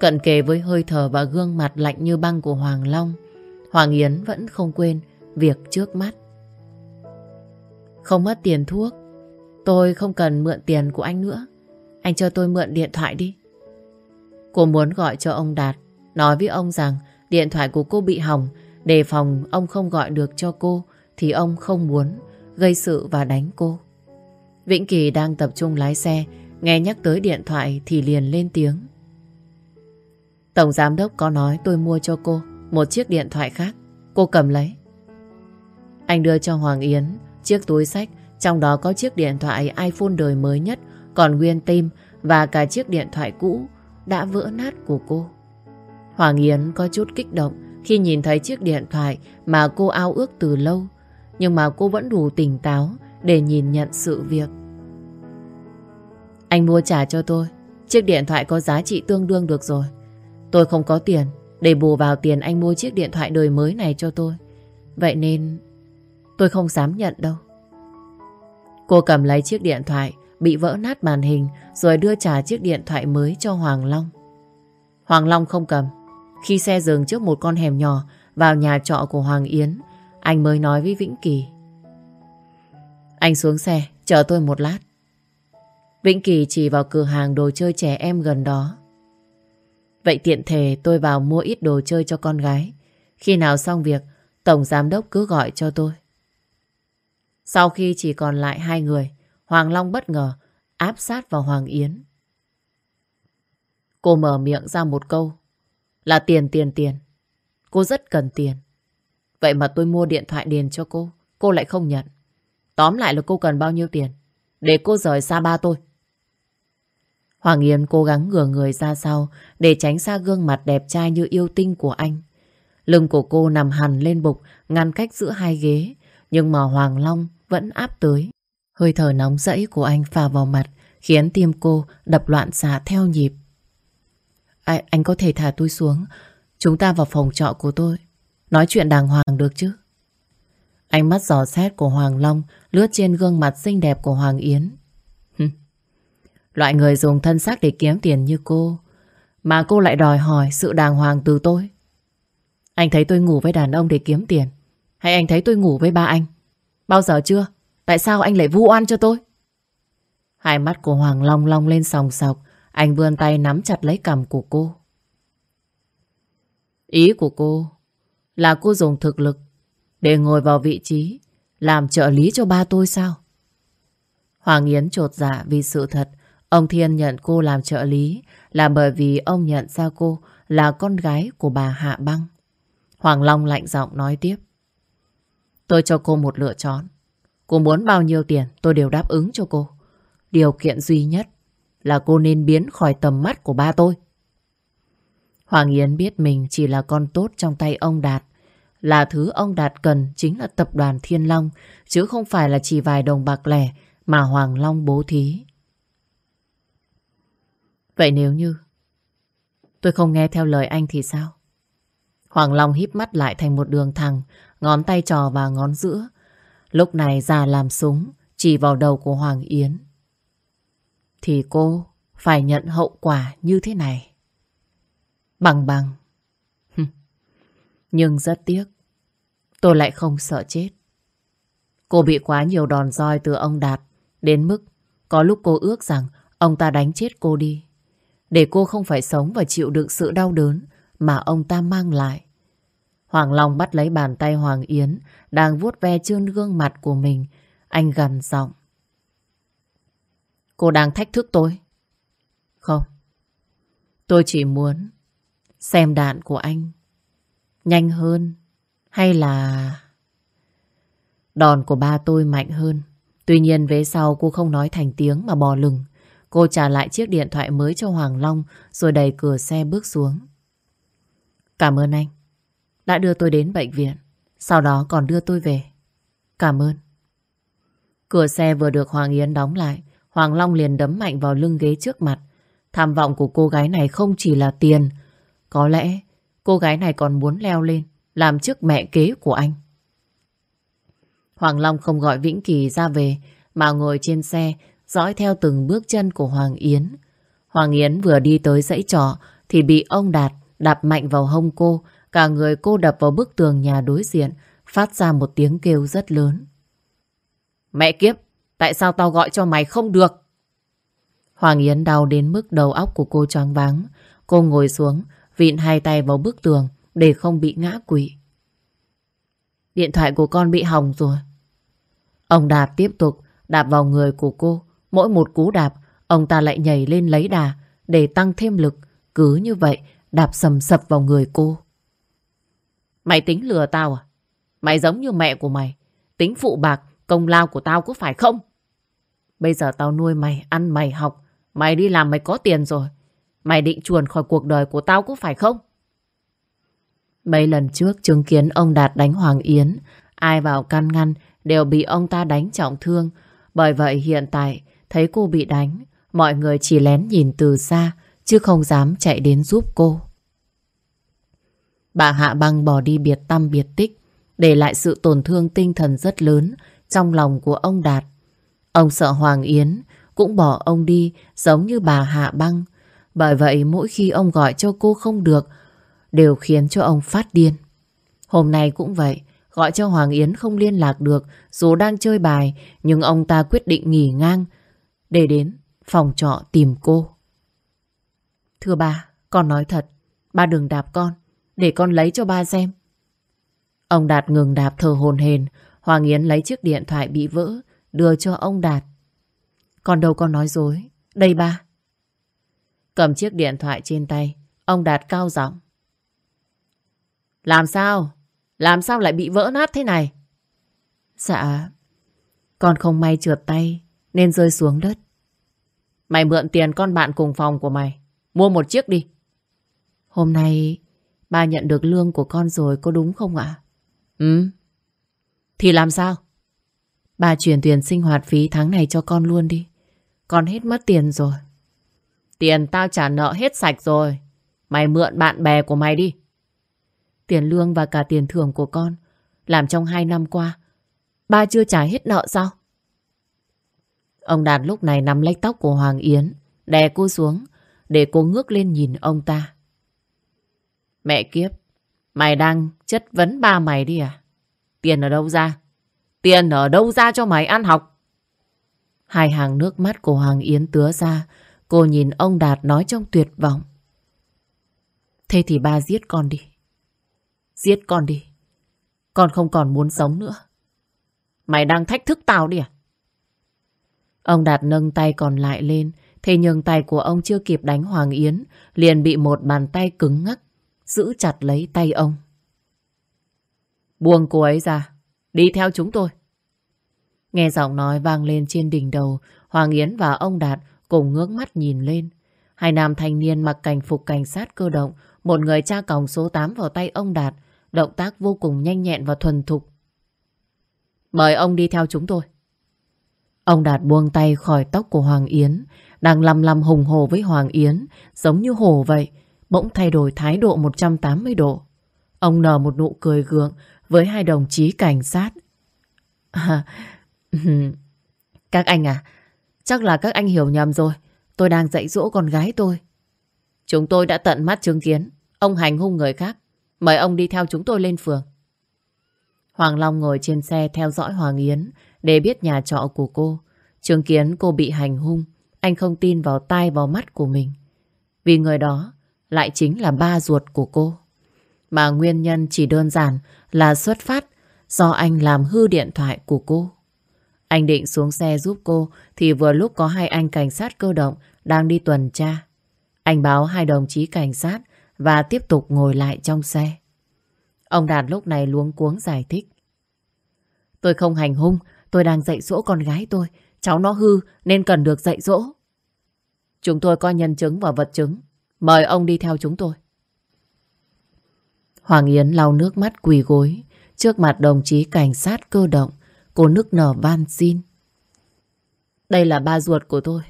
Cận kề với hơi thở và gương mặt lạnh như băng của Hoàng Long, Hoàng Yến vẫn không quên việc trước mắt. Không mất tiền thuốc, tôi không cần mượn tiền của anh nữa. Anh cho tôi mượn điện thoại đi. Cô muốn gọi cho ông Đạt, nói với ông rằng điện thoại của cô bị hỏng, đề phòng ông không gọi được cho cô thì ông không muốn gây sự và đánh cô. Vĩnh Kỳ đang tập trung lái xe, nghe nhắc tới điện thoại thì liền lên tiếng. Tổng giám đốc có nói tôi mua cho cô một chiếc điện thoại khác, cô cầm lấy. Anh đưa cho Hoàng Yến chiếc túi sách, trong đó có chiếc điện thoại iPhone đời mới nhất, còn nguyên tim và cả chiếc điện thoại cũ đã vỡ nát của cô. Hoàng Yến có chút kích động khi nhìn thấy chiếc điện thoại mà cô ao ước từ lâu, nhưng mà cô vẫn đủ tỉnh táo để nhìn nhận sự việc. Anh mua trả cho tôi, chiếc điện thoại có giá trị tương đương được rồi. Tôi không có tiền để bù vào tiền anh mua chiếc điện thoại đời mới này cho tôi. Vậy nên tôi không dám nhận đâu. Cô cầm lấy chiếc điện thoại bị vỡ nát màn hình rồi đưa trả chiếc điện thoại mới cho Hoàng Long. Hoàng Long không cầm. Khi xe dừng trước một con hẻm nhỏ vào nhà trọ của Hoàng Yến, anh mới nói với Vĩnh Kỳ. Anh xuống xe, chờ tôi một lát. Vĩnh Kỳ chỉ vào cửa hàng đồ chơi trẻ em gần đó. Vậy tiện thể tôi vào mua ít đồ chơi cho con gái. Khi nào xong việc, Tổng Giám Đốc cứ gọi cho tôi. Sau khi chỉ còn lại hai người, Hoàng Long bất ngờ áp sát vào Hoàng Yến. Cô mở miệng ra một câu là tiền tiền tiền. Cô rất cần tiền. Vậy mà tôi mua điện thoại điền cho cô, cô lại không nhận. Tóm lại là cô cần bao nhiêu tiền để cô rời xa ba tôi. Hoàng Yến cố gắng ngửa người ra sau để tránh xa gương mặt đẹp trai như yêu tinh của anh. Lưng của cô nằm hẳn lên bục, ngăn cách giữa hai ghế, nhưng mà Hoàng Long vẫn áp tới. Hơi thở nóng rẫy của anh phà vào mặt, khiến tim cô đập loạn xạ theo nhịp. À, anh có thể thả tôi xuống, chúng ta vào phòng trọ của tôi, nói chuyện đàng hoàng được chứ? Ánh mắt giò xét của Hoàng Long lướt trên gương mặt xinh đẹp của Hoàng Yến. Loại người dùng thân xác để kiếm tiền như cô, mà cô lại đòi hỏi sự đàng hoàng từ tôi. Anh thấy tôi ngủ với đàn ông để kiếm tiền, hay anh thấy tôi ngủ với ba anh? Bao giờ chưa? Tại sao anh lại vu oan cho tôi? Hai mắt của Hoàng Long long lên sòng sọc. Anh vươn tay nắm chặt lấy cằm của cô. Ý của cô là cô dùng thực lực để ngồi vào vị trí, làm trợ lý cho ba tôi sao? Hoàng Yến trột dạ vì sự thật ông Thiên nhận cô làm trợ lý là bởi vì ông nhận ra cô là con gái của bà Hạ Băng. Hoàng Long lạnh giọng nói tiếp. Tôi cho cô một lựa chọn. Cô muốn bao nhiêu tiền tôi đều đáp ứng cho cô. Điều kiện duy nhất là cô nên biến khỏi tầm mắt của ba tôi. Hoàng Yến biết mình chỉ là con tốt trong tay ông Đạt. Là thứ ông Đạt cần chính là tập đoàn Thiên Long, chứ không phải là chỉ vài đồng bạc lẻ mà Hoàng Long bố thí. Vậy nếu như tôi không nghe theo lời anh thì sao? Hoàng Long híp mắt lại thành một đường thẳng, ngón tay trò và ngón giữa. Lúc này già làm súng, chỉ vào đầu của Hoàng Yến. Thì cô phải nhận hậu quả như thế này. Bằng bằng. Nhưng rất tiếc, tôi lại không sợ chết. Cô bị quá nhiều đòn roi từ ông Đạt, đến mức có lúc cô ước rằng ông ta đánh chết cô đi. Để cô không phải sống và chịu đựng sự đau đớn mà ông ta mang lại. Hoàng Long bắt lấy bàn tay Hoàng Yến, đang vuốt ve trơn gương mặt của mình. Anh gằn giọng. Cô đang thách thức tôi. Không. Tôi chỉ muốn xem đạn của anh nhanh hơn hay là... Đòn của ba tôi mạnh hơn. Tuy nhiên về sau cô không nói thành tiếng mà bò lừng. Cô trả lại chiếc điện thoại mới cho Hoàng Long rồi đẩy cửa xe bước xuống. Cảm ơn anh. Đã đưa tôi đến bệnh viện. Sau đó còn đưa tôi về. Cảm ơn. Cửa xe vừa được Hoàng Yến đóng lại. Hoàng Long liền đấm mạnh vào lưng ghế trước mặt. Tham vọng của cô gái này không chỉ là tiền. Có lẽ cô gái này còn muốn leo lên, làm chức mẹ kế của anh. Hoàng Long không gọi Vĩnh Kỳ ra về, mà ngồi trên xe, dõi theo từng bước chân của Hoàng Yến. Hoàng Yến vừa đi tới dãy trọ thì bị ông Đạt đạp mạnh vào hông cô. Cả người cô đập vào bức tường nhà đối diện phát ra một tiếng kêu rất lớn. Mẹ kiếp, tại sao tao gọi cho mày không được? Hoàng Yến đau đến mức đầu óc của cô choáng váng. Cô ngồi xuống, vịn hai tay vào bức tường để không bị ngã quỵ. Điện thoại của con bị hỏng rồi. Ông Đạt tiếp tục đạp vào người của cô. Mỗi một cú đạp, ông ta lại nhảy lên lấy đà để tăng thêm lực. Cứ như vậy, đạp sầm sập vào người cô. Mày tính lừa tao à? Mày giống như mẹ của mày. Tính phụ bạc, công lao của tao có phải không? Bây giờ tao nuôi mày, ăn mày học. Mày đi làm mày có tiền rồi. Mày định chuồn khỏi cuộc đời của tao có phải không? Mấy lần trước chứng kiến ông Đạt đánh Hoàng Yến, ai vào can ngăn đều bị ông ta đánh trọng thương. Bởi vậy hiện tại thấy cô bị đánh, mọi người chỉ lén nhìn từ xa chứ không dám chạy đến giúp cô. Bà Hạ Băng bỏ đi biệt tâm biệt tích, để lại sự tổn thương tinh thần rất lớn trong lòng của ông Đạt. Ông sợ Hoàng Yến cũng bỏ ông đi giống như bà Hạ Băng. Bởi vậy mỗi khi ông gọi cho cô không được đều khiến cho ông phát điên. Hôm nay cũng vậy, gọi cho Hoàng Yến không liên lạc được dù đang chơi bài nhưng ông ta quyết định nghỉ ngang để đến phòng trọ tìm cô. Thưa bà con nói thật, ba đừng đạp con, để con lấy cho ba xem. Ông Đạt ngừng đạp thờ hồn hền, Hoàng Yến lấy chiếc điện thoại bị vỡ, đưa cho ông Đạt. Còn đâu con nói dối, đây ba. Cầm chiếc điện thoại trên tay, ông Đạt cao giọng. Làm sao? Làm sao lại bị vỡ nát thế này? Dạ, con không may trượt tay nên rơi xuống đất. Mày mượn tiền con bạn cùng phòng của mày. Mua một chiếc đi. Hôm nay ba nhận được lương của con rồi có đúng không ạ? Ừ. Thì làm sao? Bà chuyển tiền sinh hoạt phí tháng này cho con luôn đi. Con hết mất tiền rồi. Tiền tao trả nợ hết sạch rồi. Mày mượn bạn bè của mày đi. Tiền lương và cả tiền thưởng của con làm trong hai năm qua. Ba chưa trả hết nợ sao? Ông Đạt lúc này nắm lấy tóc của Hoàng Yến, đè cô xuống, để cô ngước lên nhìn ông ta. Mẹ kiếp, mày đang chất vấn ba mày đi à? Tiền ở đâu ra? Tiền ở đâu ra cho mày ăn học? Hai hàng nước mắt của Hoàng Yến tứa ra, cô nhìn ông Đạt nói trong tuyệt vọng. Thế thì ba giết con đi. Giết con đi. Con không còn muốn sống nữa. Mày đang thách thức tao đi à? Ông Đạt nâng tay còn lại lên, thế nhưng tay của ông chưa kịp đánh Hoàng Yến, liền bị một bàn tay cứng ngắc, giữ chặt lấy tay ông. Buông cô ấy ra, đi theo chúng tôi. Nghe giọng nói vang lên trên đỉnh đầu, Hoàng Yến và ông Đạt cùng ngước mắt nhìn lên. Hai nam thanh niên mặc cảnh phục cảnh sát cơ động, một người tra còng số 8 vào tay ông Đạt, động tác vô cùng nhanh nhẹn và thuần thục. Mời ông đi theo chúng tôi. Ông Đạt buông tay khỏi tóc của Hoàng Yến, đang lầm lầm hùng hồ với Hoàng Yến, giống như hồ vậy, bỗng thay đổi thái độ 180 độ. Ông nở một nụ cười gượng với hai đồng chí cảnh sát. À, các anh à, chắc là các anh hiểu nhầm rồi. Tôi đang dạy dỗ con gái tôi. Chúng tôi đã tận mắt chứng kiến ông hành hung người khác. Mời ông đi theo chúng tôi lên phường. Hoàng Long ngồi trên xe theo dõi Hoàng Yến để biết nhà trọ của cô. Chứng kiến cô bị hành hung, anh không tin vào tai vào mắt của mình. Vì người đó lại chính là ba ruột của cô. Mà nguyên nhân chỉ đơn giản là xuất phát do anh làm hư điện thoại của cô. Anh định xuống xe giúp cô thì vừa lúc có hai anh cảnh sát cơ động đang đi tuần tra. Anh báo hai đồng chí cảnh sát và tiếp tục ngồi lại trong xe. Ông Đạt lúc này luống cuống giải thích. Tôi không hành hung, tôi đang dạy dỗ con gái tôi. Cháu nó hư nên cần được dạy dỗ. Chúng tôi có nhân chứng và vật chứng. Mời ông đi theo chúng tôi. Hoàng Yến lau nước mắt quỳ gối trước mặt đồng chí cảnh sát cơ động. Cô nức nở van xin. Đây là ba ruột của tôi.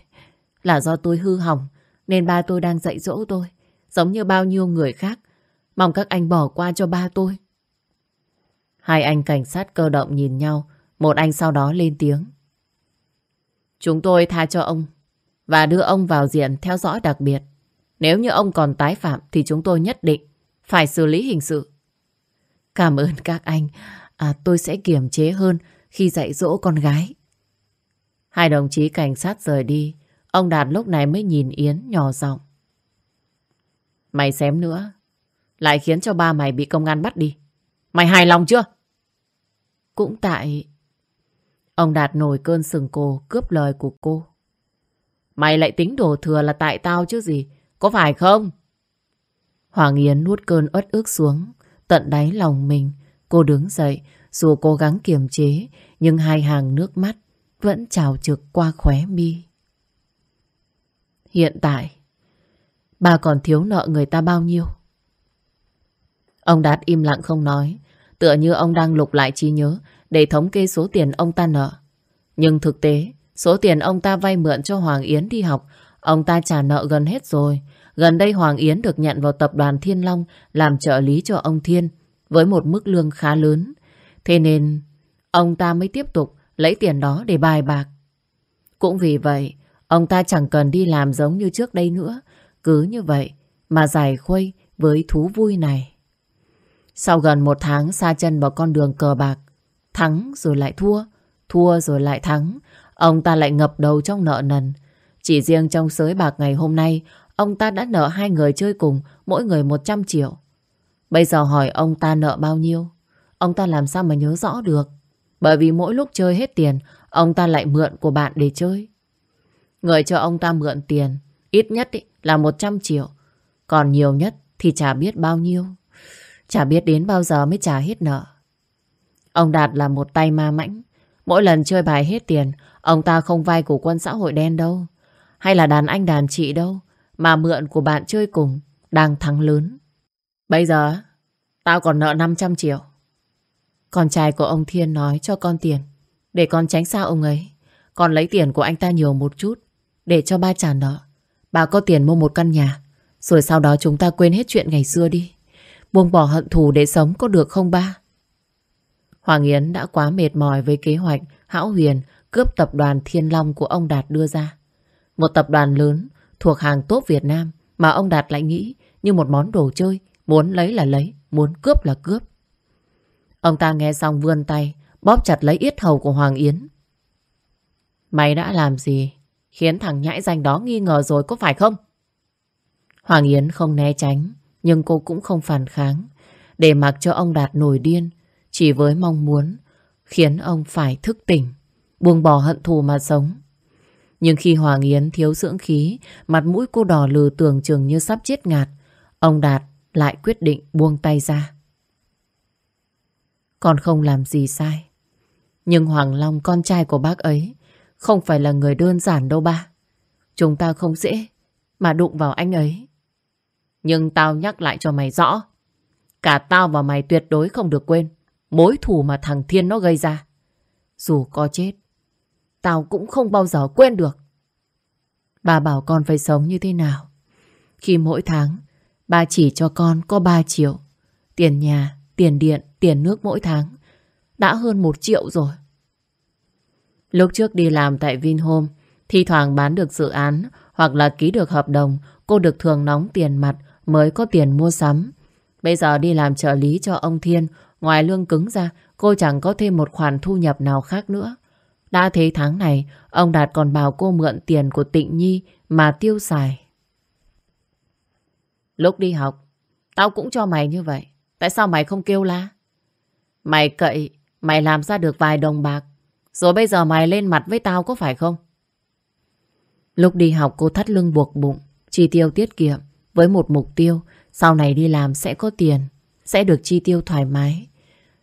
Là do tôi hư hỏng, nên ba tôi đang dạy dỗ tôi. Giống như bao nhiêu người khác. Mong các anh bỏ qua cho ba tôi. Hai anh cảnh sát cơ động nhìn nhau. Một anh sau đó lên tiếng. Chúng tôi tha cho ông và đưa ông vào diện theo dõi đặc biệt. Nếu như ông còn tái phạm thì chúng tôi nhất định phải xử lý hình sự. Cảm ơn các anh. À, tôi sẽ kiềm chế hơn khi dạy dỗ con gái. Hai đồng chí cảnh sát rời đi. Ông Đạt lúc này mới nhìn Yến nhỏ giọng. Mày xém nữa. Lại khiến cho ba mày bị công an bắt đi. Mày hài lòng chưa? Cũng tại... Ông Đạt nổi cơn sừng cổ cướp lời của cô. Mày lại tính đổ thừa là tại tao chứ gì. Có phải không? Hoàng Yến nuốt cơn uất ức xuống. Tận đáy lòng mình. Cô đứng dậy. Dù cố gắng kiềm chế. Nhưng hai hàng nước mắt vẫn trào trực qua khóe mi. Hiện tại, bà còn thiếu nợ người ta bao nhiêu? Ông Đạt im lặng không nói. Tựa như ông đang lục lại trí nhớ để thống kê số tiền ông ta nợ. Nhưng thực tế, số tiền ông ta vay mượn cho Hoàng Yến đi học, ông ta trả nợ gần hết rồi. Gần đây Hoàng Yến được nhận vào tập đoàn Thiên Long làm trợ lý cho ông Thiên với một mức lương khá lớn. Thế nên ông ta mới tiếp tục lấy tiền đó để bài bạc. Cũng vì vậy, ông ta chẳng cần đi làm giống như trước đây nữa. Cứ như vậy mà giải khuây với thú vui này. Sau gần một tháng xa chân vào con đường cờ bạc, thắng rồi lại thua, thua rồi lại thắng, ông ta lại ngập đầu trong nợ nần. Chỉ riêng trong sới bạc ngày hôm nay, ông ta đã nợ hai người chơi cùng, mỗi người 100 triệu. Bây giờ hỏi ông ta nợ bao nhiêu? Ông ta làm sao mà nhớ rõ được? Bởi vì mỗi lúc chơi hết tiền, ông ta lại mượn của bạn để chơi. Người cho ông ta mượn tiền, ít nhất ý, là 100 triệu. Còn nhiều nhất thì chả biết bao nhiêu. Chả biết đến bao giờ mới trả hết nợ. Ông Đạt là một tay ma mãnh. Mỗi lần chơi bài hết tiền, ông ta không vay của quân xã hội đen đâu. Hay là đàn anh đàn chị đâu. Mà mượn của bạn chơi cùng, đang thắng lớn. Bây giờ, tao còn nợ 500 triệu. Con trai của ông Thiên nói cho con tiền để con tránh xa ông ấy. Con lấy tiền của anh ta nhiều một chút để cho ba trả nợ. Bà có tiền mua một căn nhà rồi sau đó chúng ta quên hết chuyện ngày xưa đi. Buông bỏ hận thù để sống có được không ba? Hoàng Yến đã quá mệt mỏi với kế hoạch Hão Huyền cướp tập đoàn Thiên Long của ông Đạt đưa ra. Một tập đoàn lớn thuộc hàng tốt Việt Nam mà ông Đạt lại nghĩ như một món đồ chơi, muốn lấy là lấy, muốn cướp là cướp. Ông ta nghe xong vươn tay, bóp chặt lấy yết hầu của Hoàng Yến. Mày đã làm gì? Khiến thằng nhãi danh đó nghi ngờ rồi có phải không? Hoàng Yến không né tránh, nhưng cô cũng không phản kháng. Để mặc cho ông Đạt nổi điên, chỉ với mong muốn khiến ông phải thức tỉnh, buông bỏ hận thù mà sống. Nhưng khi Hoàng Yến thiếu dưỡng khí, mặt mũi cô đỏ lừ tưởng chừng như sắp chết ngạt, ông Đạt lại quyết định buông tay ra. Con không làm gì sai. Nhưng Hoàng Long, con trai của bác ấy, không phải là người đơn giản đâu ba. Chúng ta không dễ mà đụng vào anh ấy. Nhưng tao nhắc lại cho mày rõ. Cả tao và mày tuyệt đối không được quên mối thù mà thằng Thiên nó gây ra. Dù có chết, tao cũng không bao giờ quên được. Bà bảo con phải sống như thế nào? Khi mỗi tháng, bà chỉ cho con có 3 triệu. Tiền nhà, tiền điện, tiền nước mỗi tháng. Đã hơn 1 triệu rồi. Lúc trước đi làm tại Vinhome, thi thoảng bán được dự án hoặc là ký được hợp đồng, cô được thường nóng tiền mặt mới có tiền mua sắm. Bây giờ đi làm trợ lý cho ông Thiên, Ngoài lương cứng ra, cô chẳng có thêm một khoản thu nhập nào khác nữa. Đã thế tháng này, ông Đạt còn bảo cô mượn tiền của Tịnh Nhi mà tiêu xài. Lúc đi học, tao cũng cho mày như vậy. Tại sao mày không kêu la? Mày cậy, mày làm ra được vài đồng bạc. Rồi bây giờ mày lên mặt với tao có phải không? Lúc đi học cô thắt lưng buộc bụng, chi tiêu tiết kiệm với một mục tiêu sau này đi làm sẽ có tiền, sẽ được chi tiêu thoải mái.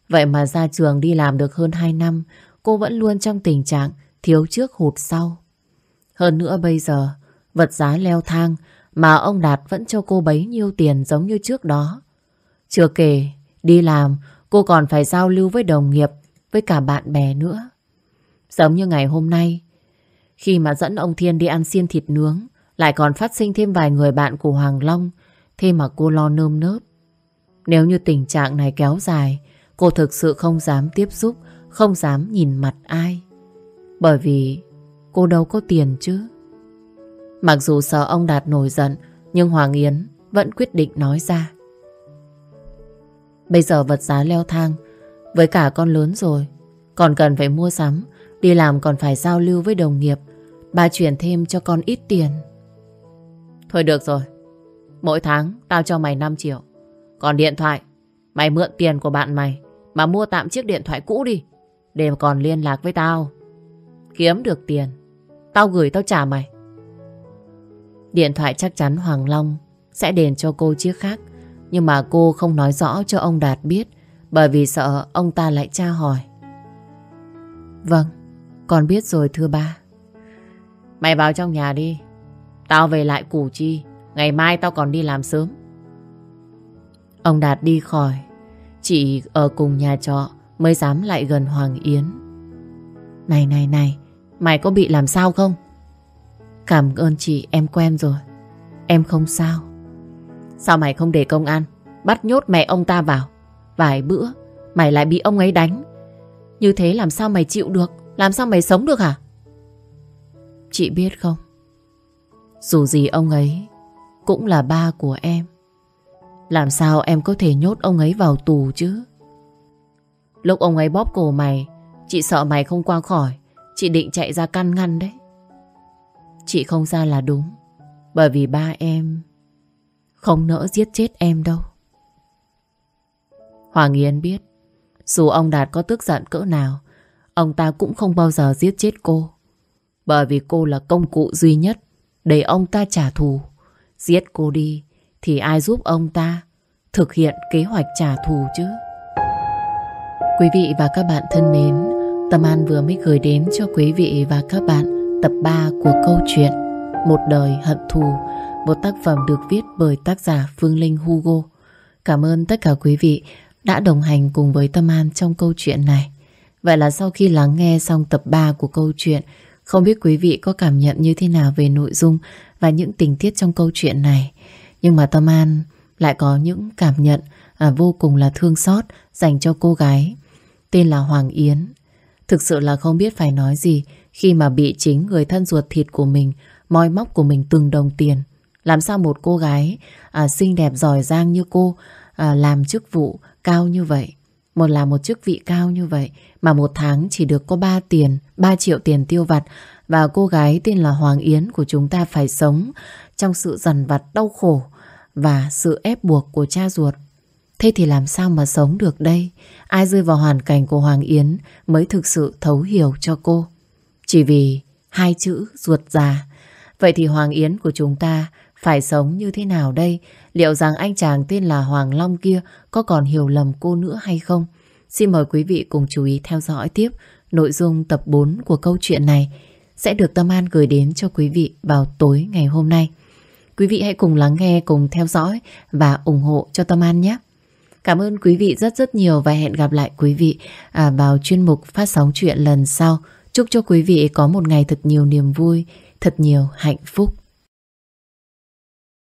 Vậy mà ra trường đi làm được hơn 2 năm, cô vẫn luôn trong tình trạng thiếu trước hụt sau. Hơn nữa bây giờ, vật giá leo thang mà ông Đạt vẫn cho cô bấy nhiêu tiền giống như trước đó. Chưa kể, đi làm cô còn phải giao lưu với đồng nghiệp, với cả bạn bè nữa. Giống như ngày hôm nay, khi mà dẫn ông Thiên đi ăn xiên thịt nướng, lại còn phát sinh thêm vài người bạn của Hoàng Long, thế mà cô lo nơm nớp. Nếu như tình trạng này kéo dài, cô thực sự không dám tiếp xúc, không dám nhìn mặt ai. Bởi vì cô đâu có tiền chứ. Mặc dù sợ ông Đạt nổi giận, nhưng Hoàng Yến vẫn quyết định nói ra. Bây giờ vật giá leo thang, với cả con lớn rồi, còn cần phải mua sắm, đi làm còn phải giao lưu với đồng nghiệp, bà chuyển thêm cho con ít tiền. Thôi được rồi, mỗi tháng tao cho mày 5 triệu. Còn điện thoại, mày mượn tiền của bạn mày mà mua tạm chiếc điện thoại cũ đi, để còn liên lạc với tao. Kiếm được tiền, tao gửi tao trả mày. Điện thoại chắc chắn Hoàng Long sẽ đền cho cô chiếc khác. Nhưng mà cô không nói rõ cho ông Đạt biết bởi vì sợ ông ta lại tra hỏi. Vâng, con biết rồi thưa ba. Mày vào trong nhà đi. Tao về lại Củ Chi. Ngày mai tao còn đi làm sớm. Ông Đạt đi khỏi. Chị ở cùng nhà trọ mới dám lại gần Hoàng Yến. Này này này, mày có bị làm sao không? Cảm ơn chị em quen rồi. Em không sao. Sao mày không để công an Bắt nhốt mẹ ông ta vào? Vài bữa mày lại bị ông ấy đánh. Như thế làm sao mày chịu được? Làm sao mày sống được hả? Chị biết không? Dù gì ông ấy Cũng là ba của em. Làm sao em có thể nhốt ông ấy vào tù chứ? Lúc ông ấy bóp cổ mày, Chị sợ mày không qua khỏi, Chị định chạy ra căn ngăn đấy. Chị không ra là đúng, Bởi vì ba em Không nỡ giết chết em đâu. Hoàng Yến biết, Dù ông Đạt có tức giận cỡ nào, Ông ta cũng không bao giờ giết chết cô, Bởi vì cô là công cụ duy nhất Để ông ta trả thù. Giết cô đi Thì ai giúp ông ta Thực hiện kế hoạch trả thù chứ? Quý vị và các bạn thân mến Tâm An vừa mới gửi đến cho quý vị và các bạn tập 3 của câu chuyện Một đời hận thù, một tác phẩm được viết bởi tác giả Phương Linh Hugo. Cảm ơn tất cả quý vị đã đồng hành cùng với Tâm An trong câu chuyện này. Vậy là sau khi lắng nghe xong tập 3 của câu chuyện, không biết quý vị có cảm nhận như thế nào về nội dung và những tình tiết trong câu chuyện này. Nhưng mà Tâm An lại có những cảm nhận à, vô cùng là thương xót dành cho cô gái tên là Hoàng Yến. Thực sự là không biết phải nói gì khi mà bị chính người thân ruột thịt của mình moi móc của mình từng đồng tiền. Làm sao một cô gái à, xinh đẹp giỏi giang như cô à, làm chức vụ cao như vậy, một là một chức vị cao như vậy mà một tháng chỉ được có 3 tiền, 3 triệu tiền tiêu vặt và cô gái tên là Hoàng Yến của chúng ta phải sống trong sự dằn vặt đau khổ và sự ép buộc của cha ruột. Thế thì làm sao mà sống được đây? Ai rơi vào hoàn cảnh của Hoàng Yến mới thực sự thấu hiểu cho cô. Chỉ vì hai chữ ruột già. Vậy thì Hoàng Yến của chúng ta phải sống như thế nào đây? Liệu rằng anh chàng tên là Hoàng Long kia có còn hiểu lầm cô nữa hay không? Xin mời quý vị cùng chú ý theo dõi tiếp nội dung tập 4 của câu chuyện này sẽ được Tâm An gửi đến cho quý vị vào tối ngày hôm nay. Quý vị hãy cùng lắng nghe, cùng theo dõi và ủng hộ cho Tâm An nhé. Cảm ơn quý vị rất rất nhiều và hẹn gặp lại quý vị à, vào chuyên mục phát sóng chuyện lần sau. Chúc cho quý vị có một ngày thật nhiều niềm vui, thật nhiều hạnh phúc.